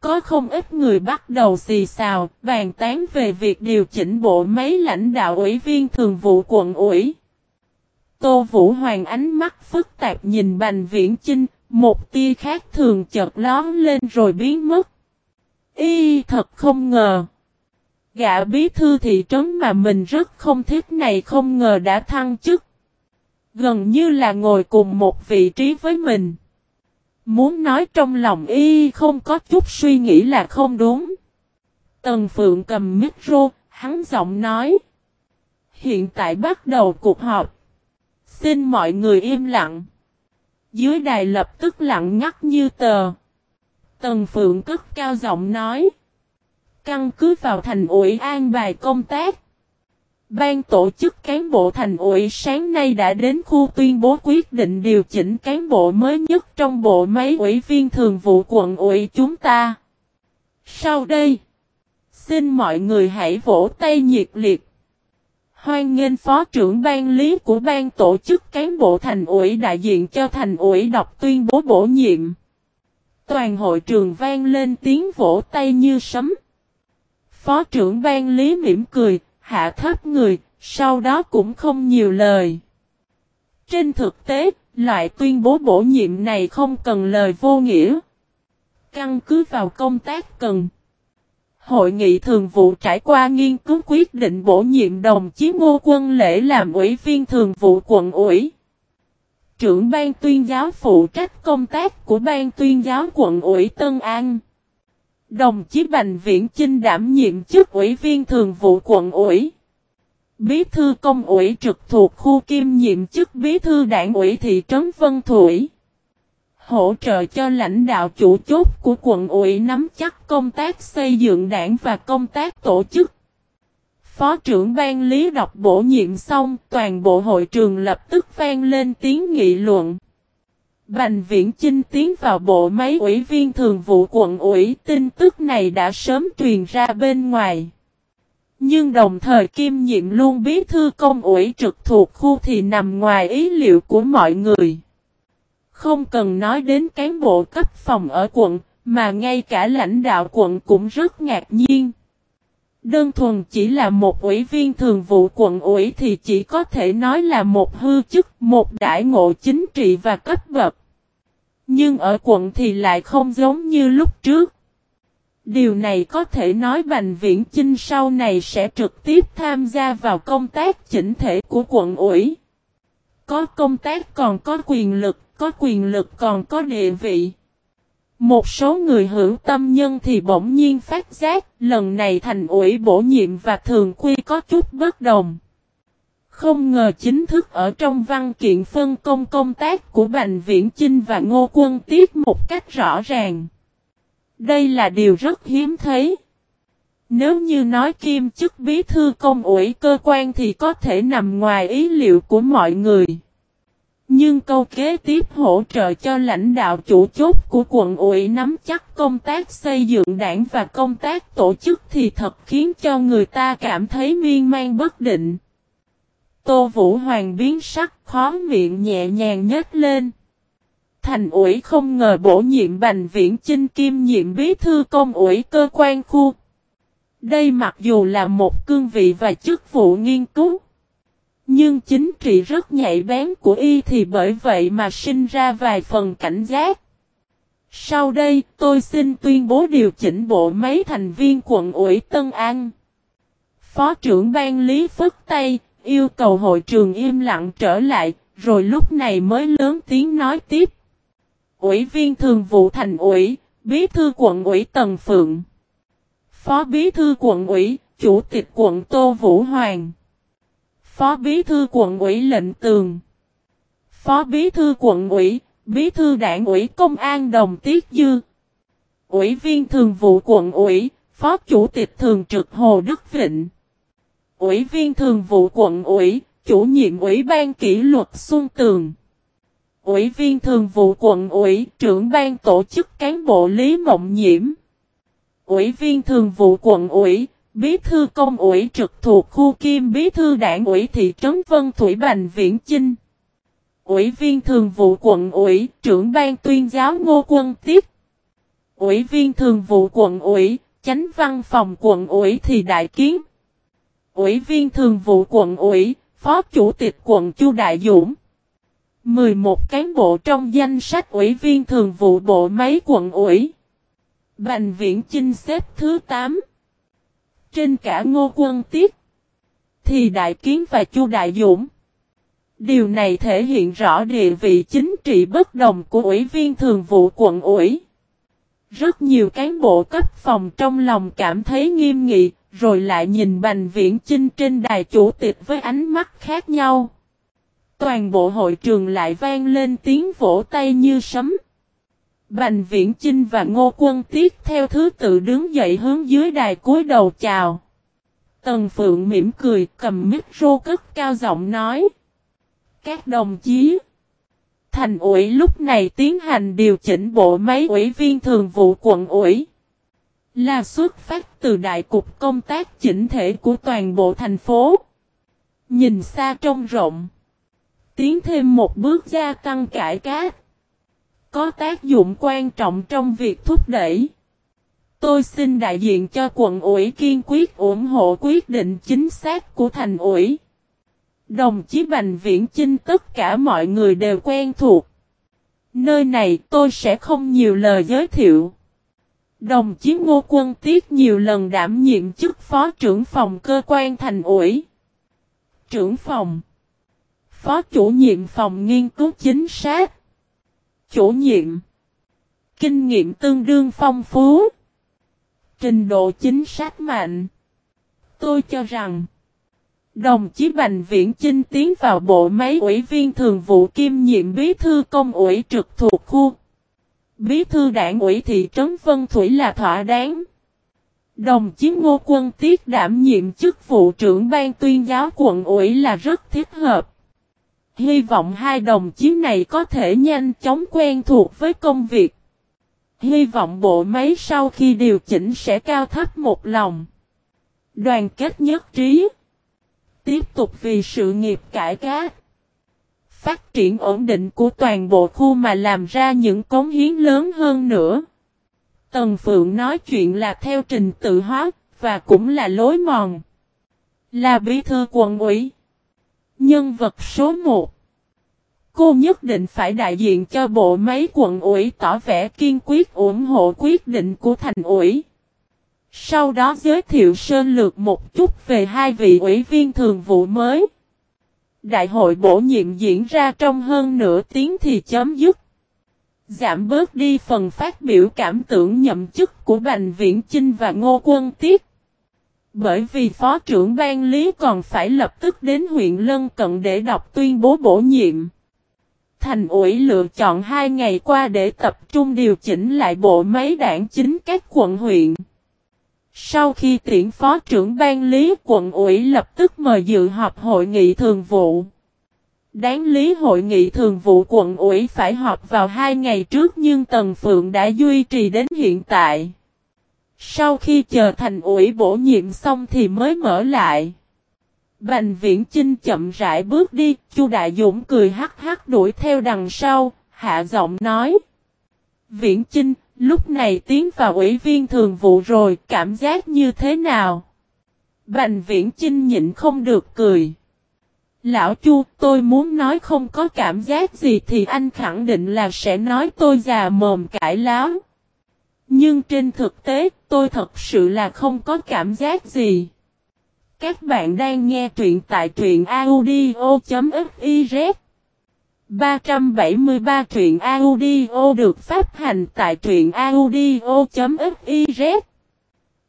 Có không ít người bắt đầu xì xào, bàn tán về việc điều chỉnh bộ máy lãnh đạo ủy viên thường vụ quận ủy. Tô Vũ Hoàng ánh mắt phức tạp nhìn Bành Viễn Chinh, một tia khác thường chợt lón lên rồi biến mất. Y thật không ngờ. Gã bí thư thị trấn mà mình rất không thích này không ngờ đã thăng chức. Gần như là ngồi cùng một vị trí với mình. Muốn nói trong lòng y không có chút suy nghĩ là không đúng. Tần Phượng cầm micro, hắn giọng nói. Hiện tại bắt đầu cuộc họp. Xin mọi người im lặng. Dưới đài lập tức lặng ngắt như tờ. Tần Phượng cất cao giọng nói. Căn cứ vào thành ủy an bài công tác. Ban tổ chức cán bộ thành ủy sáng nay đã đến khu tuyên bố quyết định điều chỉnh cán bộ mới nhất trong bộ máy ủy viên thường vụ quận ủy chúng ta. Sau đây, xin mọi người hãy vỗ tay nhiệt liệt. Hoan nghênh phó trưởng ban lý của ban tổ chức cán bộ thành ủy đại diện cho thành ủy đọc tuyên bố bổ nhiệm. Toàn hội trường vang lên tiếng vỗ tay như sấm. Phó trưởng ban lý mỉm cười, hạ thấp người, sau đó cũng không nhiều lời. Trên thực tế, loại tuyên bố bổ nhiệm này không cần lời vô nghĩa. Căn cứ vào công tác cần. Hội nghị thường vụ trải qua nghiên cứu quyết định bổ nhiệm đồng chí Ngô Quân Lễ làm ủy viên thường vụ quận ủy. Trưởng ban tuyên giáo phụ trách công tác của ban tuyên giáo quận ủy Tân An. Đồng chí Bành Viễn Chinh đảm nhiệm chức ủy viên thường vụ quận ủy. Bí thư công ủy trực thuộc khu kim nhiệm chức bí thư đảng ủy thị trấn Vân Thủy. Hỗ trợ cho lãnh đạo chủ chốt của quận ủy nắm chắc công tác xây dựng đảng và công tác tổ chức. Phó trưởng ban lý đọc bổ nhiệm xong, toàn bộ hội trường lập tức vang lên tiếng nghị luận. Bành viễn Chinh tiến vào bộ máy ủy viên thường vụ quận ủy, tin tức này đã sớm truyền ra bên ngoài. Nhưng đồng thời kim nhiệm luôn bí thư công ủy trực thuộc khu thì nằm ngoài ý liệu của mọi người. Không cần nói đến cán bộ cấp phòng ở quận, mà ngay cả lãnh đạo quận cũng rất ngạc nhiên. Đơn thuần chỉ là một ủy viên thường vụ quận ủy thì chỉ có thể nói là một hư chức, một đại ngộ chính trị và cấp bậc. Nhưng ở quận thì lại không giống như lúc trước. Điều này có thể nói Bành Viễn Chinh sau này sẽ trực tiếp tham gia vào công tác chỉnh thể của quận ủy. Có công tác còn có quyền lực, có quyền lực còn có địa vị. Một số người hữu tâm nhân thì bỗng nhiên phát giác, lần này thành ủy bổ nhiệm và thường quy có chút bất đồng. Không ngờ chính thức ở trong văn kiện phân công công tác của Bành Viễn Chinh và Ngô Quân Tiết một cách rõ ràng. Đây là điều rất hiếm thấy. Nếu như nói kim chức bí thư công ủy cơ quan thì có thể nằm ngoài ý liệu của mọi người. Nhưng câu kế tiếp hỗ trợ cho lãnh đạo chủ chốt của quận ủy nắm chắc công tác xây dựng đảng và công tác tổ chức thì thật khiến cho người ta cảm thấy miên man bất định. Tô Vũ Hoàng biến sắc, khó miệng nhẹ nhàng nhếch lên. Thành ủy không ngờ bổ nhiệm Bành Viễn Chinh kim nhiệm bí thư công ủy cơ quan khu. Đây mặc dù là một cương vị và chức vụ nghiên cứu. Nhưng chính trị rất nhạy bén của y thì bởi vậy mà sinh ra vài phần cảnh giác. Sau đây, tôi xin tuyên bố điều chỉnh bộ mấy thành viên quận ủy Tân An. Phó trưởng ban Lý Phất Tây, yêu cầu hội trường im lặng trở lại, rồi lúc này mới lớn tiếng nói tiếp. Ủy viên thường vụ thành ủy, bí thư quận ủy Tần Phượng. Phó bí thư quận ủy, chủ tịch quận Tô Vũ Hoàng. Phó bí thư quận ủy lệnh tường. Phó bí thư quận ủy, bí thư đảng ủy công an đồng tiết dư. Ủy viên thường vụ quận ủy, phó chủ tịch thường trực Hồ Đức Vịnh. Ủy viên thường vụ quận ủy, chủ nhiệm ủy ban kỷ luật Xuân Tường. Ủy viên thường vụ quận ủy, trưởng ban tổ chức cán bộ Lý Mộng Nhiễm. Ủy viên thường vụ quận ủy, bí thư công ủy trực thuộc khu kim bí thư đảng ủy thị trấn Vân Thủy Bành Viễn Chinh. Ủy viên thường vụ quận ủy, trưởng ban tuyên giáo Ngô Quân Tiết. Ủy viên thường vụ quận ủy, chánh văn phòng quận ủy thì đại kiến. Ủy viên thường vụ quận ủy, phó chủ tịch quận Chu Đại Dũng. 11 cán bộ trong danh sách ủy viên thường vụ bộ máy quận ủy. Bành Viễn Chinh xếp thứ 8. Trên cả ngô quân tiết. Thì Đại Kiến và Chu Đại Dũng. Điều này thể hiện rõ địa vị chính trị bất đồng của ủy viên thường vụ quận ủy. Rất nhiều cán bộ cấp phòng trong lòng cảm thấy nghiêm nghị, rồi lại nhìn Bành Viễn Chinh trên đài chủ tịch với ánh mắt khác nhau. Toàn bộ hội trường lại vang lên tiếng vỗ tay như sấm. Bành Viễn Chinh và Ngô Quân Tiết theo thứ tự đứng dậy hướng dưới đài cúi đầu chào. Tần Phượng mỉm cười, cầm micro cất cao giọng nói. Các đồng chí. Thành ủy lúc này tiến hành điều chỉnh bộ máy ủy viên thường vụ quận ủy. Là xuất phát từ đại cục công tác chỉnh thể của toàn bộ thành phố. Nhìn xa trông rộng. Tiến thêm một bước gia tăng cải cát. Có tác dụng quan trọng trong việc thúc đẩy. Tôi xin đại diện cho quận ủy kiên quyết ủng hộ quyết định chính xác của thành ủy. Đồng chí Bành Viễn Chinh, tất cả mọi người đều quen thuộc. Nơi này tôi sẽ không nhiều lời giới thiệu. Đồng chí Ngô Quân Tiết nhiều lần đảm nhiệm chức phó trưởng phòng cơ quan thành ủy. Trưởng phòng. Phó chủ nhiệm phòng nghiên cứu chính xác. Chủ nhiệm. Kinh nghiệm tương đương phong phú. Trình độ chính xác mạnh. Tôi cho rằng. Đồng chí Bành Viễn Chinh tiến vào bộ máy ủy viên thường vụ kiêm nhiệm bí thư công ủy trực thuộc khu. Bí thư đảng ủy thị trấn Vân Thủy là thỏa đáng. Đồng chí Ngô Quân Tiết đảm nhiệm chức vụ trưởng ban tuyên giáo quận ủy là rất thích hợp. Hy vọng hai đồng chí này có thể nhanh chóng quen thuộc với công việc. Hy vọng bộ máy sau khi điều chỉnh sẽ cao thấp một lòng. Đoàn kết nhất trí. Tiếp tục vì sự nghiệp cải cách. Phát triển ổn định của toàn bộ khu mà làm ra những cống hiến lớn hơn nữa. Tần Phượng nói chuyện là theo trình tự hóa, và cũng là lối mòn. Là bí thư quận ủy. Nhân vật số 1. Cô nhất định phải đại diện cho bộ máy quận ủy tỏ vẻ kiên quyết ủng hộ quyết định của thành ủy. Sau đó giới thiệu sơn lược một chút về hai vị ủy viên thường vụ mới. Đại hội bổ nhiệm diễn ra trong hơn nửa tiếng thì chấm dứt. Giảm bớt đi phần phát biểu cảm tưởng nhậm chức của Bành Viễn Chinh và Ngô Quân Tiết. Bởi vì Phó trưởng ban lý còn phải lập tức đến huyện Lân Cận để đọc tuyên bố bổ nhiệm. Thành ủy lựa chọn hai ngày qua để tập trung điều chỉnh lại bộ máy đảng chính các quận huyện. Sau khi tiễn phó trưởng ban lý, quận ủy lập tức mời dự họp hội nghị thường vụ. Đáng lý hội nghị thường vụ quận ủy phải họp vào hai ngày trước nhưng Tần Phượng đã duy trì đến hiện tại. Sau khi chờ thành ủy bổ nhiệm xong thì mới mở lại. Bành viễn Trinh chậm rãi bước đi, Chu Đại Dũng cười hắc hắc đuổi theo đằng sau, hạ giọng nói. Viễn Trinh, lúc này tiến vào ủy viên thường vụ rồi, cảm giác như thế nào? Bành viễn Trinh nhịn không được cười. Lão Chu, tôi muốn nói không có cảm giác gì thì anh khẳng định là sẽ nói tôi già mồm cãi láo. Nhưng trên thực tế, tôi thật sự là không có cảm giác gì. Các bạn đang nghe truyện tại truyện audio.fiz 373 truyện audio được phát hành tại truyện audio.fiz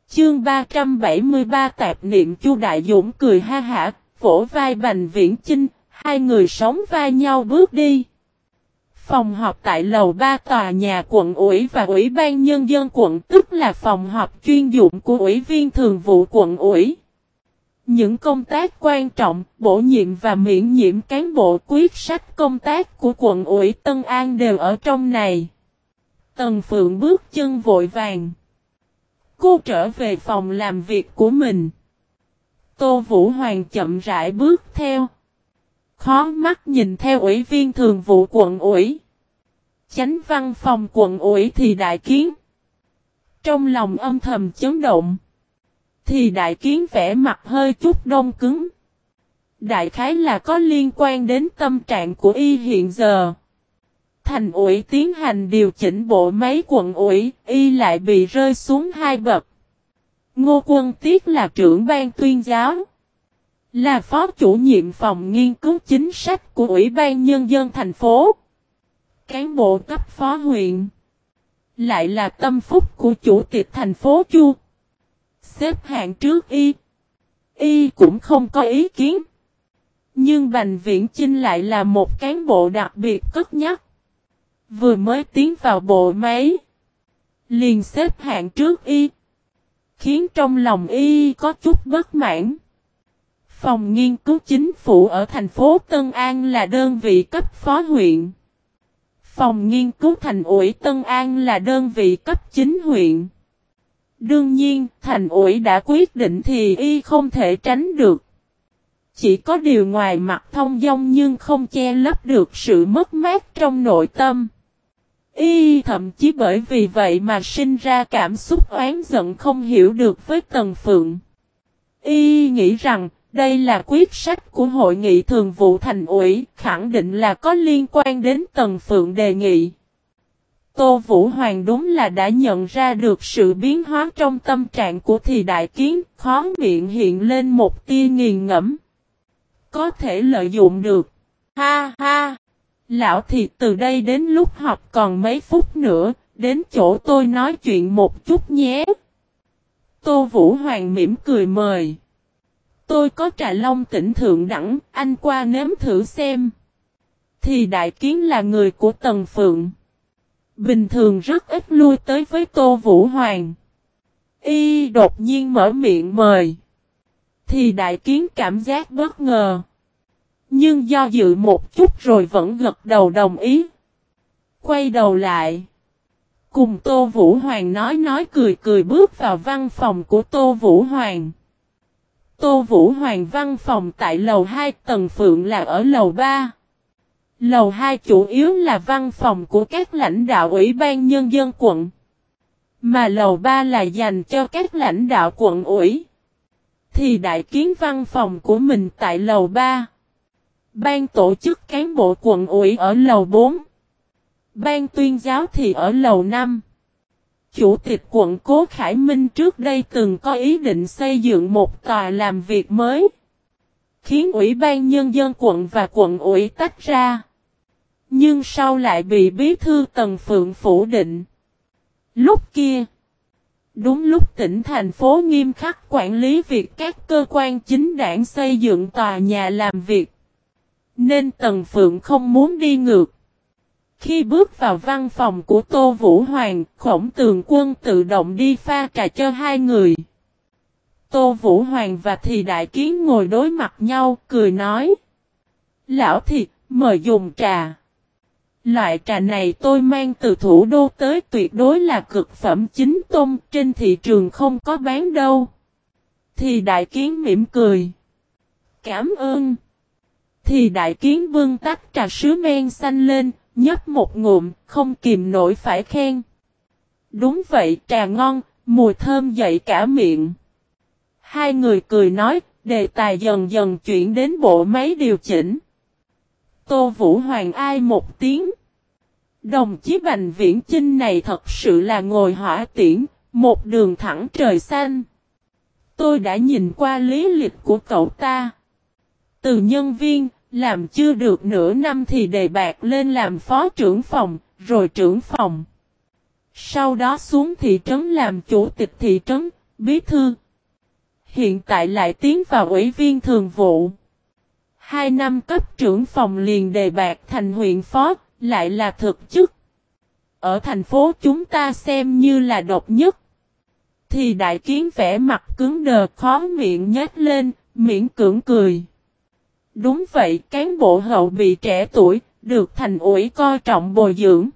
Chương 373 tạp niệm Chu Đại Dũng cười ha hả, vỗ vai Bành Viễn Chinh, hai người sống vai nhau bước đi. Phòng họp tại lầu 3 tòa nhà quận ủy và ủy ban nhân dân quận tức là phòng họp chuyên dụng của ủy viên thường vụ quận ủy. Những công tác quan trọng, bổ nhiệm và miễn nhiệm cán bộ quyết sách công tác của quận ủy Tân An đều ở trong này. Tần Phượng bước chân vội vàng. Cô trở về phòng làm việc của mình. Tô Vũ Hoàng chậm rãi bước theo. Khó mắt nhìn theo ủy viên thường vụ quận ủy. Chánh văn phòng quận ủy thì đại kiến. Trong lòng âm thầm chấn động. Thì đại kiến vẽ mặt hơi chút đông cứng. Đại khái là có liên quan đến tâm trạng của y hiện giờ. Thành ủy tiến hành điều chỉnh bộ máy quận ủy, y lại bị rơi xuống hai bậc. Ngô Quân Tiết là trưởng ban tuyên giáo. Là phó chủ nhiệm phòng nghiên cứu chính sách của Ủy ban Nhân dân thành phố. Cán bộ cấp phó huyện. Lại là tâm phúc của chủ tịch thành phố Chu. Xếp hạng trước y. Y cũng không có ý kiến. Nhưng Bành Viễn Chinh lại là một cán bộ đặc biệt cất nhắc. Vừa mới tiến vào bộ máy. Liền xếp hạng trước y. Khiến trong lòng y có chút bất mãn. Phòng nghiên cứu chính phủ ở thành phố Tân An là đơn vị cấp phó huyện. Phòng nghiên cứu thành ủy Tân An là đơn vị cấp chính huyện. Đương nhiên, thành ủy đã quyết định thì y không thể tránh được. Chỉ có điều ngoài mặt thông dong nhưng không che lấp được sự mất mát trong nội tâm. Y thậm chí bởi vì vậy mà sinh ra cảm xúc oán giận không hiểu được với Tần Phượng. Y nghĩ rằng, đây là quyết sách của hội nghị thường vụ thành ủy, khẳng định là có liên quan đến Tần Phượng đề nghị. Tô Vũ Hoàng đúng là đã nhận ra được sự biến hóa trong tâm trạng của thì đại kiến, khó miệng hiện lên một tia nghiền ngẫm. Có thể lợi dụng được. Ha ha! Lão thì từ đây đến lúc học còn mấy phút nữa, đến chỗ tôi nói chuyện một chút nhé. Tô Vũ Hoàng mỉm cười mời. Tôi có trà long tỉnh thượng đẳng, anh qua nếm thử xem. Thì đại kiến là người của Tần Phượng. Bình thường rất ít lui tới với Tô Vũ Hoàng. Y đột nhiên mở miệng mời. Thì đại kiến cảm giác bất ngờ. Nhưng do dự một chút rồi vẫn gật đầu đồng ý. Quay đầu lại. Cùng Tô Vũ Hoàng nói nói cười cười bước vào văn phòng của Tô Vũ Hoàng. Tô Vũ Hoàng văn phòng tại lầu 2 tầng phượng là ở lầu 3. Lầu 2 chủ yếu là văn phòng của các lãnh đạo Ủy ban Nhân dân quận. Mà lầu 3 là dành cho các lãnh đạo quận ủy. Thì đại kiến văn phòng của mình tại lầu 3. Ban tổ chức cán bộ quận ủy ở lầu 4. Ban tuyên giáo thì ở lầu 5. Chủ tịch quận Cố Khải Minh trước đây từng có ý định xây dựng một tòa làm việc mới. Khiến Ủy ban Nhân dân quận và quận ủy tách ra. Nhưng sau lại bị bí thư Tần Phượng phủ định. Lúc kia. Đúng lúc tỉnh thành phố nghiêm khắc quản lý việc các cơ quan chính đảng xây dựng tòa nhà làm việc. Nên Tần Phượng không muốn đi ngược. Khi bước vào văn phòng của Tô Vũ Hoàng, khổng tường quân tự động đi pha trà cho hai người. Tô Vũ Hoàng và Thì Đại Kiến ngồi đối mặt nhau, cười nói. Lão Thì, mời dùng trà. Loại trà này tôi mang từ thủ đô tới tuyệt đối là cực phẩm chính tôm trên thị trường không có bán đâu. Thì Đại Kiến mỉm cười. Cảm ơn. Thì Đại Kiến vương tách trà sứ men xanh lên, nhấp một ngụm, không kìm nổi phải khen. Đúng vậy, trà ngon, mùi thơm dậy cả miệng. Hai người cười nói, đề tài dần dần chuyển đến bộ máy điều chỉnh. Tô Vũ Hoàng ai một tiếng. Đồng chí Bành Viễn Chinh này thật sự là ngồi hỏa tiễn, một đường thẳng trời xanh. Tôi đã nhìn qua lý lịch của cậu ta. Từ nhân viên, làm chưa được nửa năm thì đề bạc lên làm phó trưởng phòng, rồi trưởng phòng. Sau đó xuống thị trấn làm chủ tịch thị trấn, bí thư. Hiện tại lại tiến vào ủy viên thường vụ. Hai năm cấp trưởng phòng liền đề bạc thành huyện phó, lại là thực chức. Ở thành phố chúng ta xem như là độc nhất. Thì đại kiến vẽ mặt cứng đờ khó miệng nhếch lên, miễn cưỡng cười. Đúng vậy, cán bộ hậu bị trẻ tuổi, được thành ủy coi trọng bồi dưỡng.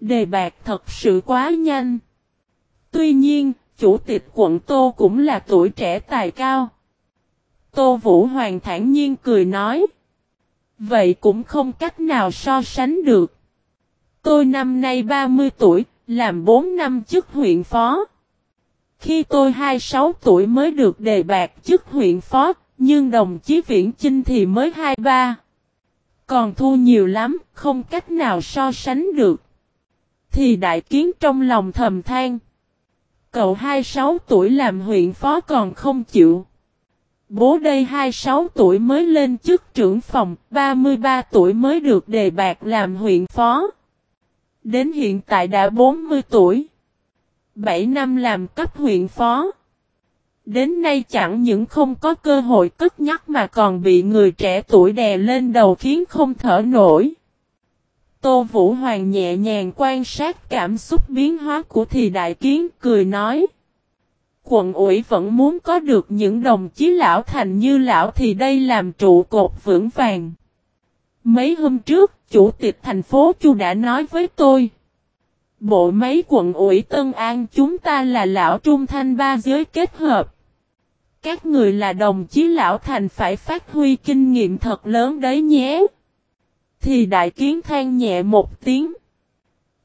Đề bạc thật sự quá nhanh. Tuy nhiên, chủ tịch quận Tô cũng là tuổi trẻ tài cao. Tô Vũ Hoàng thản nhiên cười nói. Vậy cũng không cách nào so sánh được. Tôi năm nay 30 tuổi, làm 4 năm chức huyện phó. Khi tôi 26 tuổi mới được đề bạc chức huyện phó, nhưng đồng chí Viễn Chinh thì mới 23. Còn thu nhiều lắm, không cách nào so sánh được. Thì đại kiến trong lòng thầm than. Cậu 26 tuổi làm huyện phó còn không chịu. Bố đây 26 tuổi mới lên chức trưởng phòng, 33 tuổi mới được đề bạc làm huyện phó. Đến hiện tại đã 40 tuổi. 7 năm làm cấp huyện phó. Đến nay chẳng những không có cơ hội cất nhắc mà còn bị người trẻ tuổi đè lên đầu khiến không thở nổi. Tô Vũ Hoàng nhẹ nhàng quan sát cảm xúc biến hóa của thì đại kiến cười nói. Quận ủy vẫn muốn có được những đồng chí lão thành như lão thì đây làm trụ cột vững vàng. Mấy hôm trước, chủ tịch thành phố Chu đã nói với tôi. Bộ máy quận ủy Tân An chúng ta là lão trung thanh ba giới kết hợp. Các người là đồng chí lão thành phải phát huy kinh nghiệm thật lớn đấy nhé. Thì đại kiến than nhẹ một tiếng.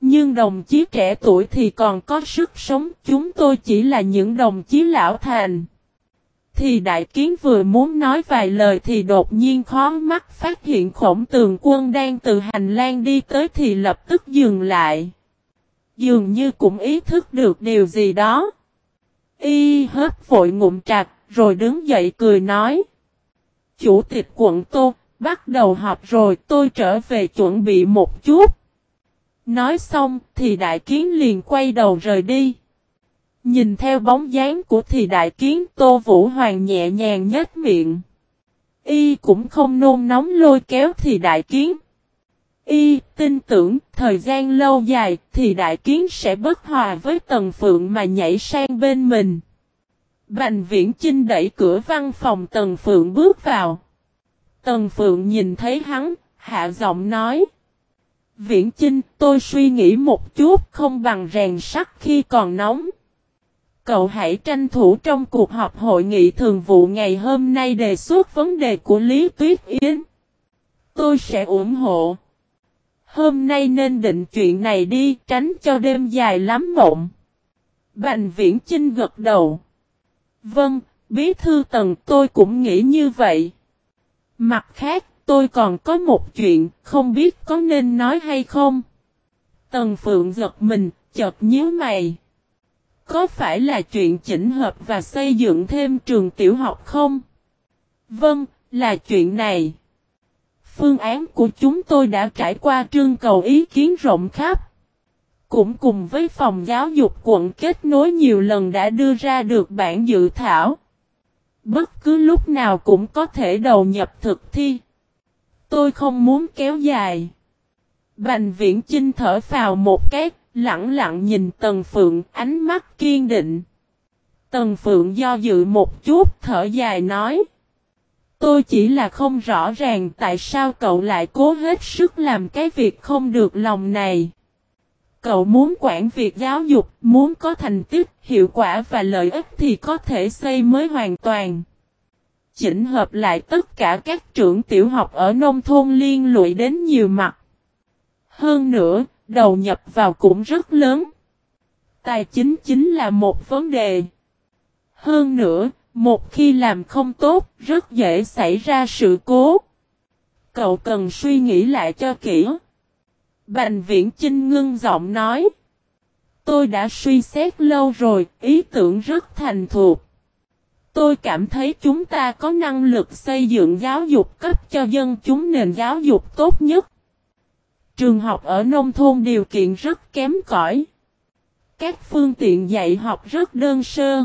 Nhưng đồng chí trẻ tuổi thì còn có sức sống, chúng tôi chỉ là những đồng chí lão thành. Thì đại kiến vừa muốn nói vài lời thì đột nhiên khó mắt phát hiện khổng tường quân đang từ hành lang đi tới thì lập tức dừng lại. dường như cũng ý thức được điều gì đó. Y hớp vội ngụm trạc, rồi đứng dậy cười nói. Chủ tịch quận Tô, bắt đầu họp rồi tôi trở về chuẩn bị một chút. Nói xong thì đại kiến liền quay đầu rời đi. Nhìn theo bóng dáng của thì đại kiến Tô Vũ Hoàng nhẹ nhàng nhếch miệng. Y cũng không nôn nóng lôi kéo thì đại kiến. Y tin tưởng thời gian lâu dài thì đại kiến sẽ bất hòa với tần phượng mà nhảy sang bên mình. Bành viễn Chinh đẩy cửa văn phòng tần phượng bước vào. Tần phượng nhìn thấy hắn, hạ giọng nói. Viễn Chinh, tôi suy nghĩ một chút không bằng rèn sắt khi còn nóng. Cậu hãy tranh thủ trong cuộc họp hội nghị thường vụ ngày hôm nay đề xuất vấn đề của Lý Tuyết Yến. Tôi sẽ ủng hộ. Hôm nay nên định chuyện này đi tránh cho đêm dài lắm mộng. Bành viễn Chinh gật đầu. Vâng, bí thư tần tôi cũng nghĩ như vậy. Mặt khác, tôi còn có một chuyện, không biết có nên nói hay không. Tần Phượng giật mình, chợt nhíu mày. Có phải là chuyện chỉnh hợp và xây dựng thêm trường tiểu học không? Vâng, là chuyện này. Phương án của chúng tôi đã trải qua trương cầu ý kiến rộng khắp. Cũng cùng với phòng giáo dục quận kết nối nhiều lần đã đưa ra được bản dự thảo. Bất cứ lúc nào cũng có thể đầu nhập thực thi. Tôi không muốn kéo dài. Bành viễn Chinh thở vào một cái, lặng lặng nhìn Tần Phượng, ánh mắt kiên định. Tần Phượng do dự một chút, thở dài nói. Tôi chỉ là không rõ ràng tại sao cậu lại cố hết sức làm cái việc không được lòng này. Cậu muốn quản việc giáo dục, muốn có thành tích, hiệu quả và lợi ích thì có thể xây mới hoàn toàn. Chỉnh hợp lại tất cả các trưởng tiểu học ở nông thôn liên lụy đến nhiều mặt. Hơn nữa, đầu nhập vào cũng rất lớn. Tài chính chính là một vấn đề. Hơn nữa, một khi làm không tốt, rất dễ xảy ra sự cố. Cậu cần suy nghĩ lại cho kỹ. Bành viễn Chinh ngưng giọng nói. Tôi đã suy xét lâu rồi, ý tưởng rất thành thục. Tôi cảm thấy chúng ta có năng lực xây dựng giáo dục cấp cho dân chúng nền giáo dục tốt nhất. Trường học ở nông thôn điều kiện rất kém cỏi. Các phương tiện dạy học rất đơn sơ.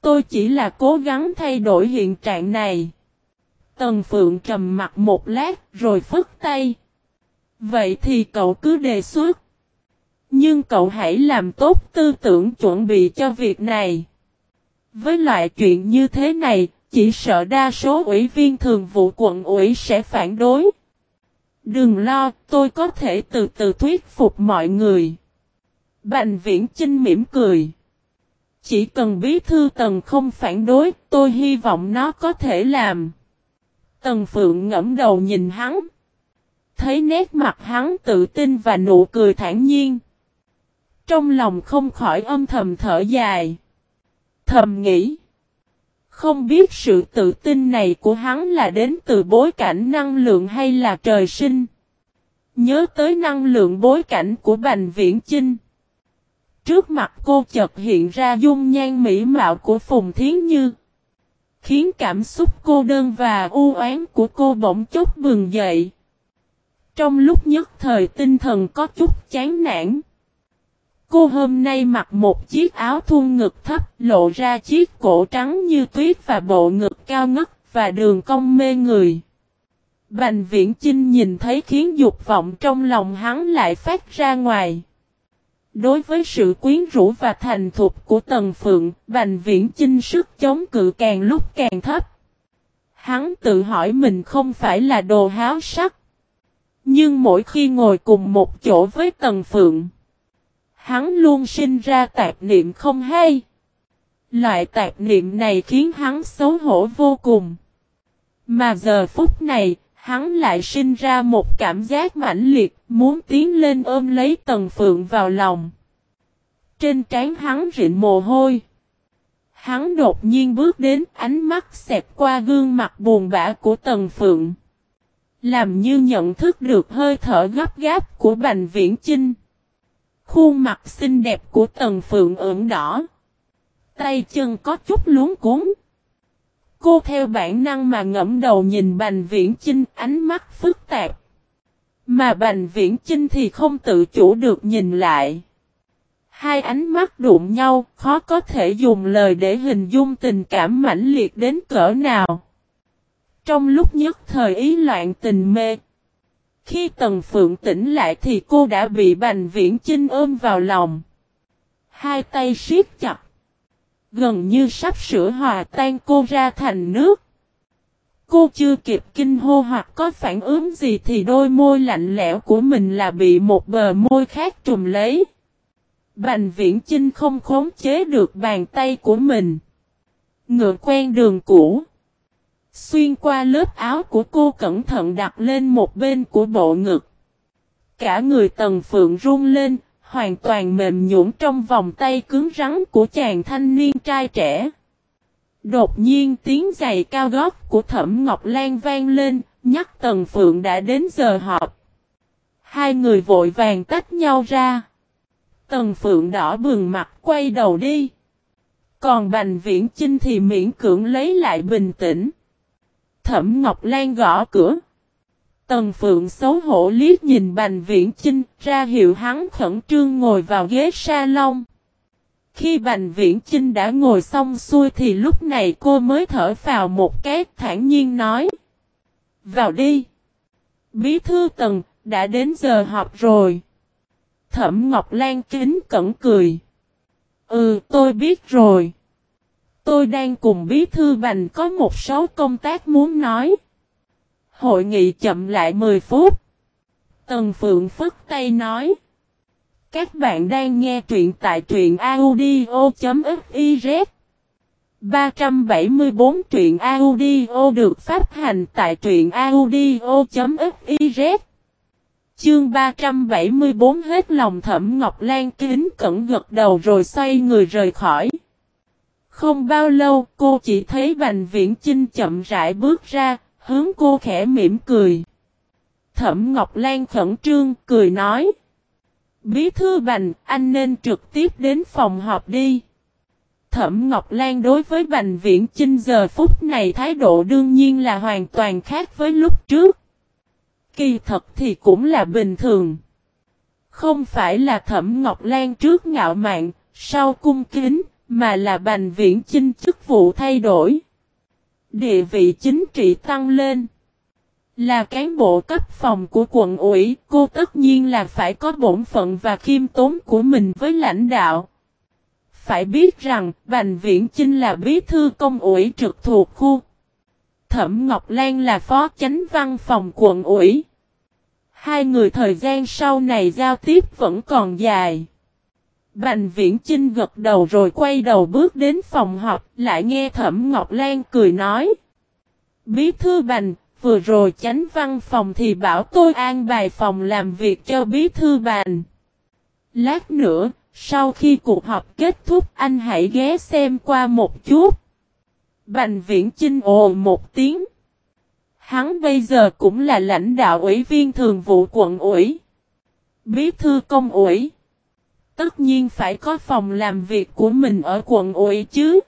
Tôi chỉ là cố gắng thay đổi hiện trạng này. Tần Phượng trầm mặt một lát rồi phức tay. Vậy thì cậu cứ đề xuất. Nhưng cậu hãy làm tốt tư tưởng chuẩn bị cho việc này. Với loại chuyện như thế này, chỉ sợ đa số ủy viên thường vụ quận ủy sẽ phản đối. Đừng lo, tôi có thể từ từ thuyết phục mọi người. Bành viễn Chinh mỉm cười. Chỉ cần bí thư tần không phản đối, tôi hy vọng nó có thể làm. Tần Phượng ngẫm đầu nhìn hắn. Thấy nét mặt hắn tự tin và nụ cười thản nhiên. Trong lòng không khỏi âm thầm thở dài. Thầm nghĩ. Không biết sự tự tin này của hắn là đến từ bối cảnh năng lượng hay là trời sinh. Nhớ tới năng lượng bối cảnh của Bành Viễn Chinh. Trước mặt cô chợt hiện ra dung nhan mỹ mạo của Phùng Thiến Như. Khiến cảm xúc cô đơn và u oán của cô bỗng chốc bừng dậy. Trong lúc nhất thời tinh thần có chút chán nản. Cô hôm nay mặc một chiếc áo thun ngực thấp lộ ra chiếc cổ trắng như tuyết và bộ ngực cao ngất và đường cong mê người. Bành viễn Chinh nhìn thấy khiến dục vọng trong lòng hắn lại phát ra ngoài. Đối với sự quyến rũ và thành thục của Tần Phượng, Bành Viễn Chinh sức chống cự càng lúc càng thấp. Hắn tự hỏi mình không phải là đồ háo sắc. Nhưng mỗi khi ngồi cùng một chỗ với Tần Phượng, hắn luôn sinh ra tạp niệm không hay. Loại tạp niệm này khiến hắn xấu hổ vô cùng. Mà giờ phút này, hắn lại sinh ra một cảm giác mãnh liệt, muốn tiến lên ôm lấy Tần Phượng vào lòng. Trên trán hắn rịn mồ hôi. Hắn đột nhiên bước đến ánh mắt xẹp qua gương mặt buồn bã của Tần Phượng. Làm như nhận thức được hơi thở gấp gáp của Bành Viễn Chinh. Khuôn mặt xinh đẹp của Tần Phượng ửng đỏ. Tay chân có chút luống cuốn. Cô theo bản năng mà ngẫm đầu nhìn Bành Viễn Chinh ánh mắt phức tạp. Mà Bành Viễn Chinh thì không tự chủ được nhìn lại. Hai ánh mắt đụng nhau, khó có thể dùng lời để hình dung tình cảm mãnh liệt đến cỡ nào. Trong lúc nhất thời ý loạn tình mê. Khi Tần Phượng tỉnh lại thì cô đã bị Bành Viễn Chinh ôm vào lòng. Hai tay siết chặt. Gần như sắp sửa hòa tan cô ra thành nước. Cô chưa kịp kinh hô hoặc có phản ứng gì thì đôi môi lạnh lẽo của mình là bị một bờ môi khác trùm lấy. Bành viễn Trinh không khống chế được bàn tay của mình. Ngựa quen đường cũ. Xuyên qua lớp áo của cô cẩn thận đặt lên một bên của bộ ngực. Cả người tần phượng run lên, hoàn toàn mềm nhũn trong vòng tay cứng rắn của chàng thanh niên trai trẻ. Đột nhiên tiếng giày cao gót của Thẩm Ngọc Lan vang lên, nhắc Tần Phượng đã đến giờ họp. Hai người vội vàng tách nhau ra. Tần Phượng đỏ bừng mặt quay đầu đi. Còn Bành Viễn Chinh thì miễn cưỡng lấy lại bình tĩnh. Thẩm Ngọc Lan gõ cửa. Tần Phượng xấu hổ liếc nhìn Bành Viễn Chinh ra hiệu hắn khẩn trương ngồi vào ghế salon. Khi Bành Viễn Chinh đã ngồi xong xuôi thì lúc này cô mới thở vào một cái thản nhiên nói. Vào đi. Bí thư Tần, đã đến giờ họp rồi. Thẩm Ngọc Lan kính cẩn cười. Ừ, tôi biết rồi. Tôi đang cùng bí thư Bành có một số công tác muốn nói. Hội nghị chậm lại 10 phút. Tần Phượng phức tay nói. Các bạn đang nghe truyện tại truyện audio.fiz 374 truyện audio được phát hành tại truyện audio.fiz Chương 374 hết lòng thẩm Ngọc Lan kính cẩn gật đầu rồi xoay người rời khỏi. Không bao lâu cô chỉ thấy Bành Viễn Chinh chậm rãi bước ra, hướng cô khẽ mỉm cười. Thẩm Ngọc Lan khẩn trương cười nói. Bí thư Bành, anh nên trực tiếp đến phòng họp đi. Thẩm Ngọc Lan đối với Bành Viễn Chinh giờ phút này thái độ đương nhiên là hoàn toàn khác với lúc trước. Kỳ thật thì cũng là bình thường. Không phải là Thẩm Ngọc Lan trước ngạo mạn, sau cung kính, mà là Bành Viễn Chinh chức vụ thay đổi. Địa vị chính trị tăng lên. Là cán bộ cấp phòng của quận ủy, cô tất nhiên là phải có bổn phận và khiêm tốn của mình với lãnh đạo. Phải biết rằng, Bành Viễn Chinh là bí thư công ủy trực thuộc khu. Thẩm Ngọc Lan là phó chánh văn phòng quận ủy. Hai người thời gian sau này giao tiếp vẫn còn dài. Bành Viễn Chinh gật đầu rồi quay đầu bước đến phòng họp, lại nghe Thẩm Ngọc Lan cười nói. Bí thư Bành, vừa rồi chánh văn phòng thì bảo tôi an bài phòng làm việc cho bí thư Bành. Lát nữa, sau khi cuộc họp kết thúc anh hãy ghé xem qua một chút. Bành Viễn Chinh ồ một tiếng. Hắn bây giờ cũng là lãnh đạo ủy viên thường vụ quận ủy. Bí thư công ủy. Tất nhiên phải có phòng làm việc của mình ở quận ủy chứ.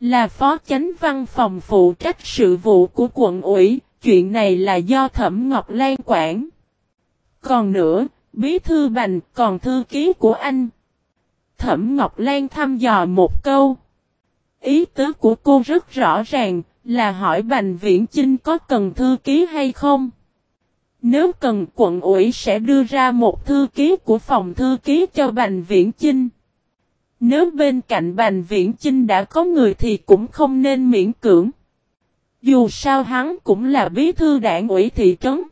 Là phó chánh văn phòng phụ trách sự vụ của quận ủy, chuyện này là do Thẩm Ngọc Lan quản. Còn nữa, bí thư bành còn thư ký của anh. Thẩm Ngọc Lan thăm dò một câu. Ý tứ của cô rất rõ ràng, là hỏi Bành Viễn Chinh có cần thư ký hay không. Nếu cần quận ủy sẽ đưa ra một thư ký của phòng thư ký cho Bành Viễn Chinh. Nếu bên cạnh Bành Viễn Chinh đã có người thì cũng không nên miễn cưỡng. Dù sao hắn cũng là bí thư đảng ủy thị trấn.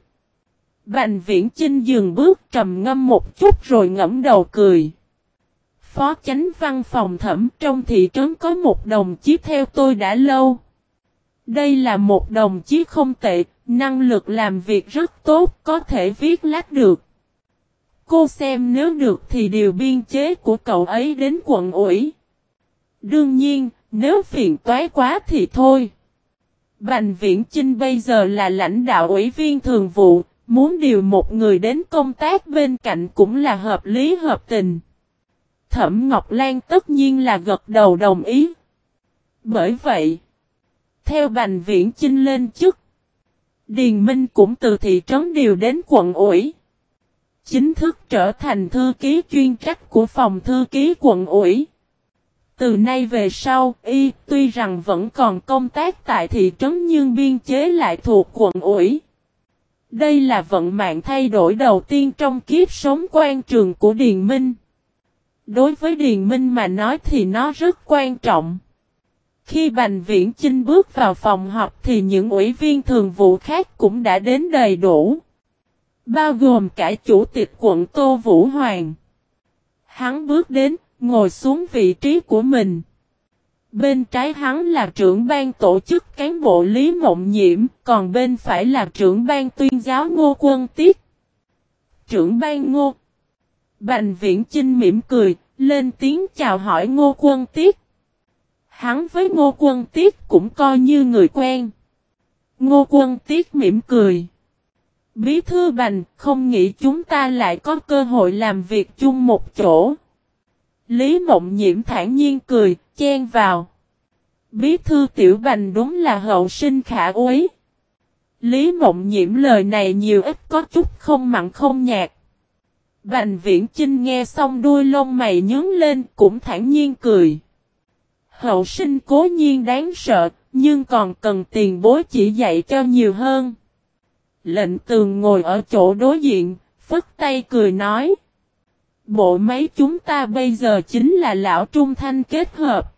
Bành Viễn Chinh dừng bước trầm ngâm một chút rồi ngẫm đầu cười. Phó chánh văn phòng thẩm trong thị trấn có một đồng chí theo tôi đã lâu. Đây là một đồng chí không tệ, năng lực làm việc rất tốt, có thể viết lách được. Cô xem nếu được thì điều biên chế của cậu ấy đến quận ủy. Đương nhiên, nếu phiền toái quá thì thôi. Bành Viễn Chinh bây giờ là lãnh đạo ủy viên thường vụ, muốn điều một người đến công tác bên cạnh cũng là hợp lý hợp tình. Thẩm Ngọc Lan tất nhiên là gật đầu đồng ý. Bởi vậy, theo Bành Viễn Chinh lên chức, Điền Minh cũng từ thị trấn điều đến quận ủy. Chính thức trở thành thư ký chuyên trách của phòng thư ký quận ủy. Từ nay về sau, y tuy rằng vẫn còn công tác tại thị trấn nhưng biên chế lại thuộc quận ủy. Đây là vận mạng thay đổi đầu tiên trong kiếp sống quan trường của Điền Minh. Đối với Điền Minh mà nói thì nó rất quan trọng. Khi Bành Viễn Chinh bước vào phòng họp thì những ủy viên thường vụ khác cũng đã đến đầy đủ. Bao gồm cả chủ tịch quận Tô Vũ Hoàng. Hắn bước đến, ngồi xuống vị trí của mình. Bên trái hắn là trưởng ban tổ chức cán bộ Lý Mộng Nhiễm, còn bên phải là trưởng ban tuyên giáo Ngô Quân Tiết. Trưởng ban Ngô Bành Viễn Chinh mỉm cười, lên tiếng chào hỏi Ngô Quân Tiết. Hắn với Ngô Quân Tiết cũng coi như người quen. Ngô Quân Tiết mỉm cười. Bí thư Bành, không nghĩ chúng ta lại có cơ hội làm việc chung một chỗ. Lý Mộng Nhiễm thản nhiên cười, chen vào. Bí thư Tiểu Bành đúng là hậu sinh khả úy. Lý Mộng Nhiễm lời này nhiều ít có chút không mặn không nhạt. Bành Viễn Chinh nghe xong đuôi lông mày nhướng lên cũng thản nhiên cười. Hậu sinh cố nhiên đáng sợ, nhưng còn cần tiền bối chỉ dạy cho nhiều hơn. Lệnh tường ngồi ở chỗ đối diện, phất tay cười nói. Bộ máy chúng ta bây giờ chính là lão trung thanh kết hợp.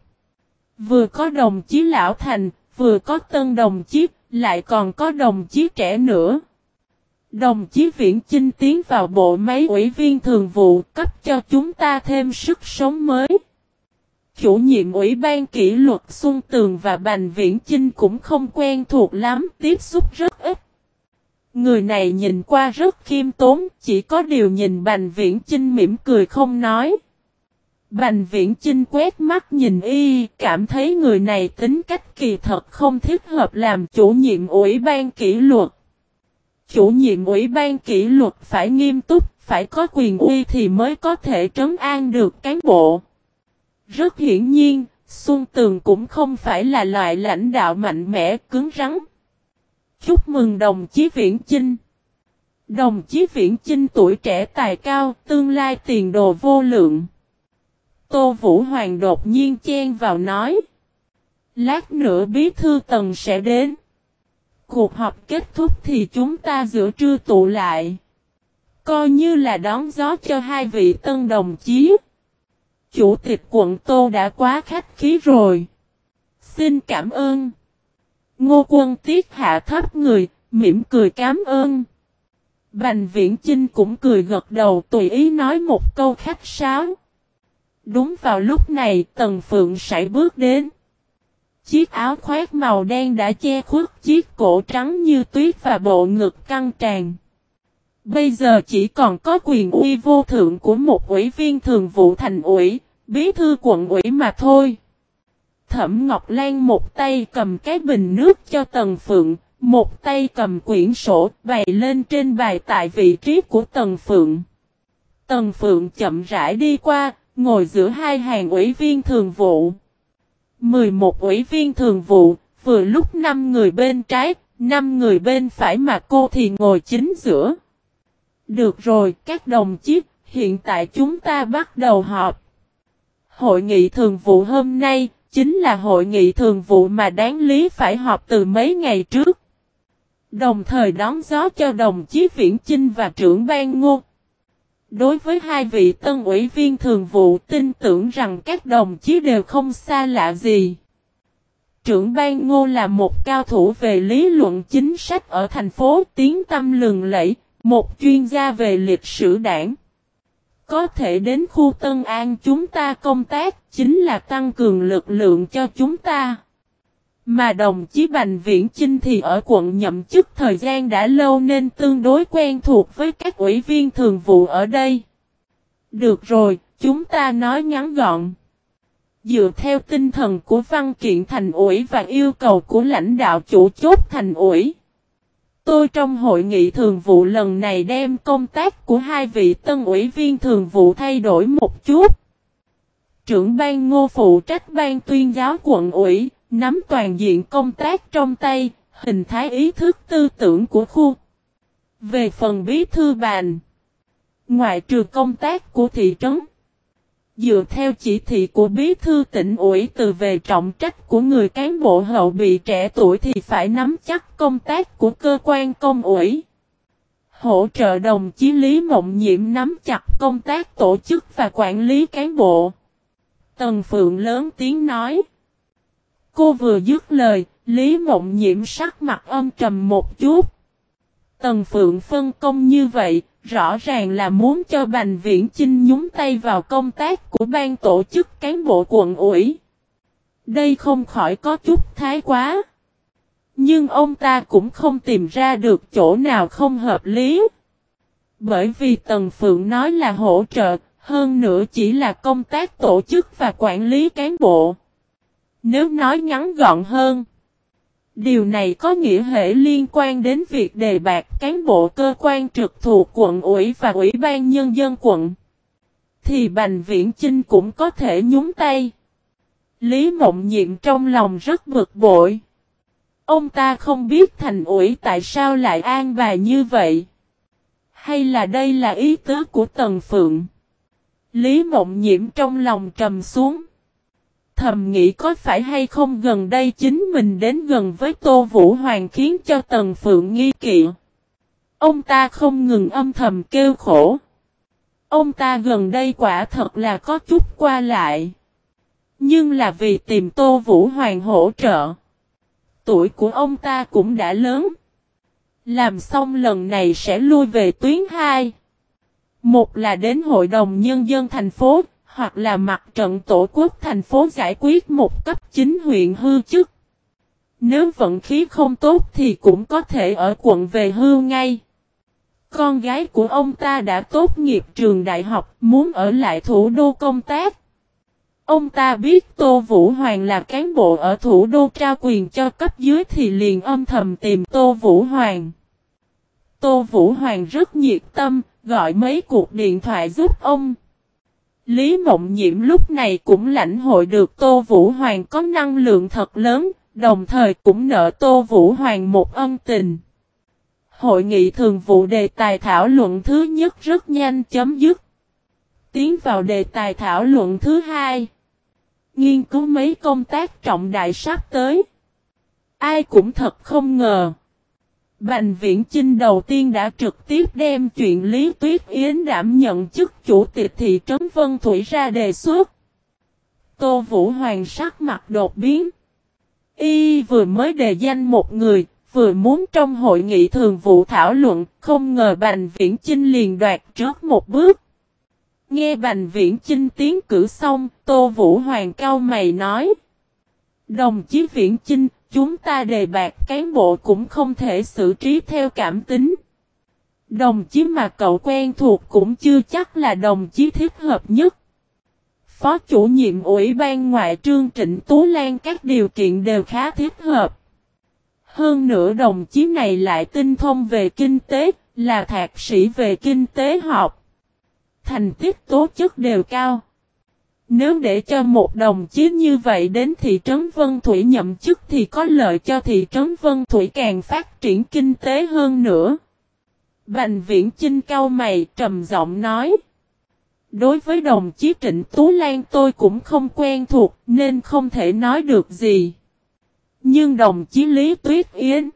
Vừa có đồng chí lão thành, vừa có tân đồng chí, lại còn có đồng chí trẻ nữa. Đồng chí Viễn Chinh tiến vào bộ máy ủy viên thường vụ cấp cho chúng ta thêm sức sống mới. Chủ nhiệm ủy ban kỷ luật Xuân Tường và Bành Viễn Chinh cũng không quen thuộc lắm, tiếp xúc rất ít. Người này nhìn qua rất khiêm tốn, chỉ có điều nhìn Bành Viễn Chinh mỉm cười không nói. Bành Viễn Chinh quét mắt nhìn y, cảm thấy người này tính cách kỳ thật không thích hợp làm chủ nhiệm ủy ban kỷ luật. Chủ nhiệm ủy ban kỷ luật phải nghiêm túc, phải có quyền uy thì mới có thể trấn an được cán bộ. Rất hiển nhiên, Xuân Tường cũng không phải là loại lãnh đạo mạnh mẽ cứng rắn. Chúc mừng đồng chí Viễn Chinh. Đồng chí Viễn Chinh tuổi trẻ tài cao, tương lai tiền đồ vô lượng. Tô Vũ Hoàng đột nhiên chen vào nói. Lát nữa bí thư tần sẽ đến. Cuộc họp kết thúc thì chúng ta giữa trưa tụ lại. Coi như là đón gió cho hai vị tân đồng chí. Chủ tịch quận Tô đã quá khách khí rồi. Xin cảm ơn. Ngô quân tiết hạ thấp người, mỉm cười cảm ơn. Bành viễn Trinh cũng cười gật đầu tùy ý nói một câu khách sáo. Đúng vào lúc này Tần Phượng sải bước đến. Chiếc áo khoác màu đen đã che khuất chiếc cổ trắng như tuyết và bộ ngực căng tràn. Bây giờ chỉ còn có quyền uy vô thượng của một ủy viên thường vụ thành ủy, bí thư quận ủy mà thôi. Thẩm Ngọc Lan một tay cầm cái bình nước cho Tần Phượng, một tay cầm quyển sổ bày lên trên bài tại vị trí của Tần Phượng. Tần Phượng chậm rãi đi qua, ngồi giữa hai hàng ủy viên thường vụ. 11 ủy viên thường vụ, vừa lúc 5 người bên trái, 5 người bên phải mà cô thì ngồi chính giữa. Được rồi, các đồng chí, hiện tại chúng ta bắt đầu họp. Hội nghị thường vụ hôm nay, chính là hội nghị thường vụ mà đáng lý phải họp từ mấy ngày trước. Đồng thời đón gió cho đồng chí Viễn Chinh và trưởng ban ngô. Đối với hai vị tân ủy viên thường vụ tin tưởng rằng các đồng chí đều không xa lạ gì. Trưởng ban ngô là một cao thủ về lý luận chính sách ở thành phố tiếng tâm lường lẫy, một chuyên gia về lịch sử đảng. Có thể đến khu Tân An chúng ta công tác chính là tăng cường lực lượng cho chúng ta. Mà đồng chí Bành Viễn Chinh thì ở quận nhậm chức thời gian đã lâu nên tương đối quen thuộc với các ủy viên thường vụ ở đây. Được rồi, chúng ta nói ngắn gọn. Dựa theo tinh thần của văn kiện thành ủy và yêu cầu của lãnh đạo chủ chốt thành ủy. Tôi trong hội nghị thường vụ lần này đem công tác của hai vị tân ủy viên thường vụ thay đổi một chút. Trưởng ban ngô phụ trách ban tuyên giáo quận ủy, nắm toàn diện công tác trong tay, hình thái ý thức tư tưởng của khu. Về phần bí thư bàn, ngoại trừ công tác của thị trấn, dựa theo chỉ thị của bí thư tỉnh ủy từ về trọng trách của người cán bộ hậu bị trẻ tuổi thì phải nắm chắc công tác của cơ quan công ủy. Hỗ trợ đồng chí Lý Mộng Nhiệm nắm chặt công tác tổ chức và quản lý cán bộ. Tần Phượng lớn tiếng nói. Cô vừa dứt lời, Lý Mộng Nhiễm sắc mặt âm trầm một chút. Tần Phượng phân công như vậy, rõ ràng là muốn cho Bành Viễn Chinh nhúng tay vào công tác của ban tổ chức cán bộ quận ủy. Đây không khỏi có chút thái quá. Nhưng ông ta cũng không tìm ra được chỗ nào không hợp lý. Bởi vì Tần Phượng nói là hỗ trợ, hơn nữa chỉ là công tác tổ chức và quản lý cán bộ. Nếu nói ngắn gọn hơn, điều này có nghĩa hệ liên quan đến việc đề bạc cán bộ cơ quan trực thuộc quận, ủy và ủy ban nhân dân quận. Thì Bành Viễn Chinh cũng có thể nhúng tay. Lý Mộng Nhiệm trong lòng rất bực bội. Ông ta không biết thành ủy tại sao lại an bài như vậy. Hay là đây là ý tứ của Tần Phượng? Lý Mộng Nhiễm trong lòng trầm xuống. Thầm nghĩ có phải hay không gần đây chính mình đến gần với Tô Vũ Hoàng khiến cho Tần Phượng nghi kỵ. Ông ta không ngừng âm thầm kêu khổ. Ông ta gần đây quả thật là có chút qua lại. Nhưng là vì tìm Tô Vũ Hoàng hỗ trợ. Tuổi của ông ta cũng đã lớn. Làm xong lần này sẽ lui về tuyến 2. Một là đến Hội đồng Nhân dân thành phố, hoặc là mặt trận tổ quốc thành phố giải quyết một cấp chính huyện hư chức. Nếu vận khí không tốt thì cũng có thể ở quận về hưu ngay. Con gái của ông ta đã tốt nghiệp trường đại học, muốn ở lại thủ đô công tác. Ông ta biết Tô Vũ Hoàng là cán bộ ở thủ đô trao quyền cho cấp dưới thì liền âm thầm tìm Tô Vũ Hoàng. Tô Vũ Hoàng rất nhiệt tâm, gọi mấy cuộc điện thoại giúp ông. Lý Mộng Nhiễm lúc này cũng lãnh hội được Tô Vũ Hoàng có năng lượng thật lớn, đồng thời cũng nợ Tô Vũ Hoàng một ân tình. Hội nghị thường vụ đề tài thảo luận thứ nhất rất nhanh chấm dứt. Tiến vào đề tài thảo luận thứ hai. Nghiên cứu mấy công tác trọng đại sắp tới. Ai cũng thật không ngờ. Bành Viễn Chinh đầu tiên đã trực tiếp đem chuyện Lý Tuyết Yến đảm nhận chức chủ tịch thị trấn Vân Thủy ra đề xuất. Tô Vũ Hoàng sắc mặt đột biến. Y vừa mới đề danh một người, vừa muốn trong hội nghị thường vụ thảo luận, không ngờ Bành Viễn Chinh liền đoạt trước một bước. Nghe Bành Viễn Chinh tiến cử xong, Tô Vũ Hoàng cao mày nói. Đồng chí Viễn Chinh, Chúng ta đề bạc cán bộ cũng không thể xử trí theo cảm tính. Đồng chí mà cậu quen thuộc cũng chưa chắc là đồng chí thích hợp nhất. Phó chủ nhiệm Ủy ban Ngoại trương Trịnh Tú Lan các điều kiện đều khá thích hợp. Hơn nữa đồng chí này lại tinh thông về kinh tế, là thạc sĩ về kinh tế học. Thành tích tố chất đều cao. Nếu để cho một đồng chí như vậy đến thị trấn Vân Thủy nhậm chức thì có lợi cho thị trấn Vân Thủy càng phát triển kinh tế hơn nữa. Bành viễn Chinh cao mày, trầm giọng nói. Đối với đồng chí Trịnh Tú Lan tôi cũng không quen thuộc, nên không thể nói được gì. Nhưng đồng chí Lý Tuyết Yến,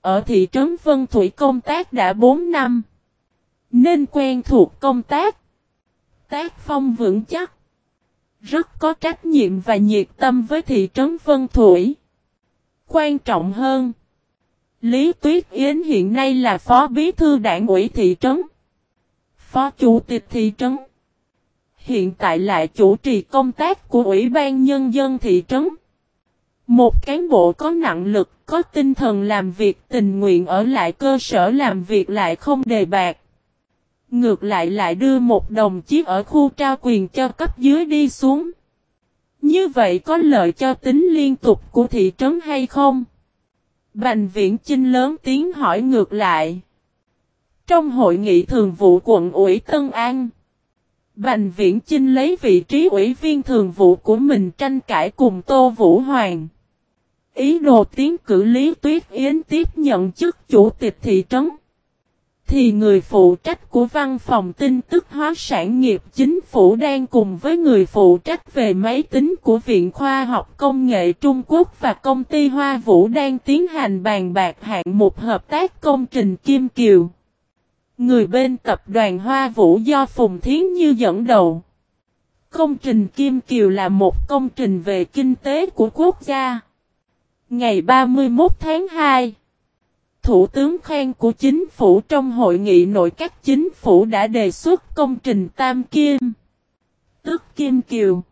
ở thị trấn Vân Thủy công tác đã 4 năm. Nên quen thuộc công tác. Tác phong vững chắc. Rất có trách nhiệm và nhiệt tâm với thị trấn Vân Thủy. Quan trọng hơn, Lý Tuyết Yến hiện nay là phó bí thư đảng ủy thị trấn, phó chủ tịch thị trấn. Hiện tại lại chủ trì công tác của Ủy ban Nhân dân thị trấn. Một cán bộ có nặng lực, có tinh thần làm việc tình nguyện ở lại cơ sở làm việc lại không đề bạc. Ngược lại lại đưa một đồng chí ở khu trao quyền cho cấp dưới đi xuống. Như vậy có lợi cho tính liên tục của thị trấn hay không? Bành Viễn Chinh lớn tiếng hỏi ngược lại. Trong hội nghị thường vụ quận ủy Tân An, Bành Viễn Chinh lấy vị trí ủy viên thường vụ của mình tranh cãi cùng Tô Vũ Hoàng. Ý đồ tiến cử Lý Tuyết Yến tiếp nhận chức chủ tịch thị trấn. Thì người phụ trách của văn phòng tin tức hóa sản nghiệp chính phủ đang cùng với người phụ trách về máy tính của Viện Khoa học Công nghệ Trung Quốc và công ty Hoa Vũ đang tiến hành bàn bạc hạng mục hợp tác công trình Kim Kiều. Người bên tập đoàn Hoa Vũ do Phùng Thiến Như dẫn đầu. Công trình Kim Kiều là một công trình về kinh tế của quốc gia. Ngày 31 tháng 2, Thủ tướng khen của chính phủ trong hội nghị nội các chính phủ đã đề xuất công trình Tam Kim, tức Kim Kiều,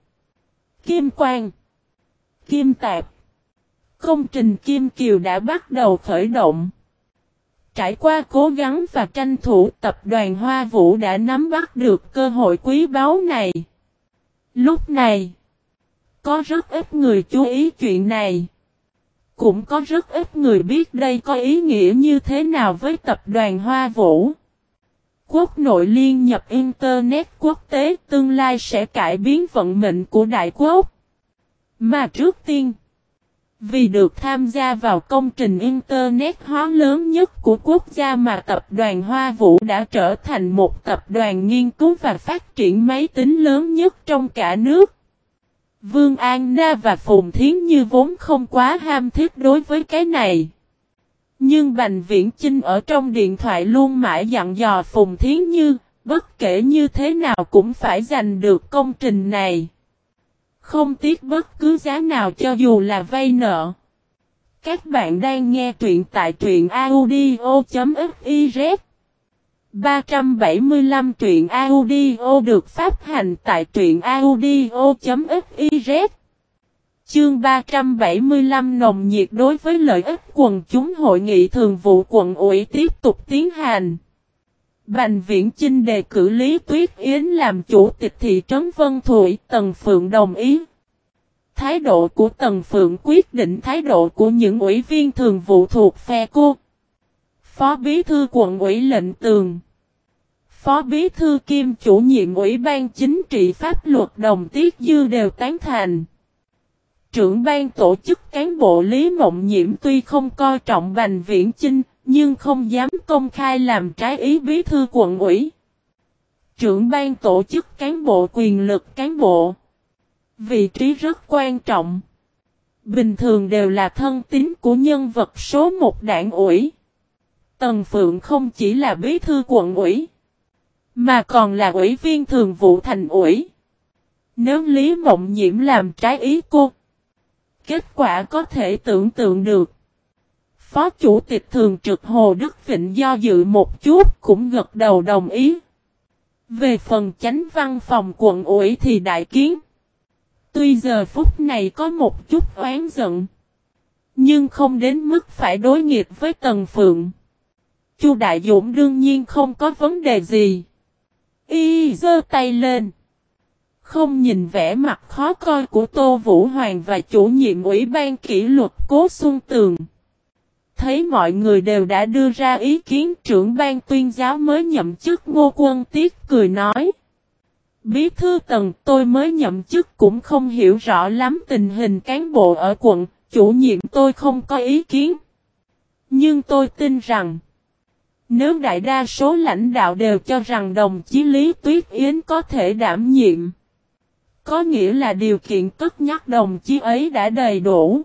Kim Quang, Kim Tạp. Công trình Kim Kiều đã bắt đầu khởi động. Trải qua cố gắng và tranh thủ tập đoàn Hoa Vũ đã nắm bắt được cơ hội quý báu này. Lúc này, có rất ít người chú ý chuyện này. Cũng có rất ít người biết đây có ý nghĩa như thế nào với tập đoàn Hoa Vũ. Quốc nội liên nhập Internet quốc tế tương lai sẽ cải biến vận mệnh của đại quốc. Mà trước tiên, vì được tham gia vào công trình Internet hóa lớn nhất của quốc gia mà tập đoàn Hoa Vũ đã trở thành một tập đoàn nghiên cứu và phát triển máy tính lớn nhất trong cả nước. Vương An Na và Phùng Thiến Như vốn không quá ham thiết đối với cái này. Nhưng Bành Viễn Chinh ở trong điện thoại luôn mãi dặn dò Phùng Thiến Như, bất kể như thế nào cũng phải giành được công trình này. Không tiếc bất cứ giá nào cho dù là vay nợ. Các bạn đang nghe truyện tại truyện audio.fif 375 truyện audio được phát hành tại truyện audio.fiz Chương 375 nồng nhiệt đối với lợi ích quần chúng hội nghị thường vụ quận ủy tiếp tục tiến hành. Bành Viễn Chinh đề cử Lý Tuyết Yến làm chủ tịch thị trấn Vân Thụy, Tần Phượng đồng ý. Thái độ của Tần Phượng quyết định thái độ của những ủy viên thường vụ thuộc phe cô. Phó Bí Thư quận ủy lệnh tường. Phó Bí Thư Kim chủ nhiệm Ủy ban Chính trị Pháp luật Đồng Tiết Dư đều tán thành. Trưởng ban tổ chức cán bộ Lý Mộng Nhiễm tuy không coi trọng Bành Viễn Chinh, nhưng không dám công khai làm trái ý Bí Thư quận ủy. Trưởng ban tổ chức cán bộ quyền lực cán bộ. Vị trí rất quan trọng. Bình thường đều là thân tín của nhân vật số một đảng ủy. Tần Phượng không chỉ là bí thư quận ủy, mà còn là ủy viên thường vụ thành ủy. Nếu Lý Mộng Nhiễm làm trái ý cô, kết quả có thể tưởng tượng được. Phó Chủ tịch Thường trực Hồ Đức Vịnh do dự một chút cũng gật đầu đồng ý. Về phần chánh văn phòng quận ủy thì đại kiến. Tuy giờ phút này có một chút oán giận. Nhưng không đến mức phải đối nghiệp với Tần Phượng. Chu Đại Dũng đương nhiên không có vấn đề gì. Y giơ tay lên. Không nhìn vẻ mặt khó coi của Tô Vũ Hoàng và chủ nhiệm ủy ban kỷ luật Cố Xuân Tường. Thấy mọi người đều đã đưa ra ý kiến trưởng ban tuyên giáo mới nhậm chức Ngô Quân Tiết cười nói. Bí thư tần tôi mới nhậm chức cũng không hiểu rõ lắm tình hình cán bộ ở quận, chủ nhiệm tôi không có ý kiến. Nhưng tôi tin rằng, nếu đại đa số lãnh đạo đều cho rằng đồng chí Lý Tuyết Yến có thể đảm nhiệm, có nghĩa là điều kiện cất nhắc đồng chí ấy đã đầy đủ.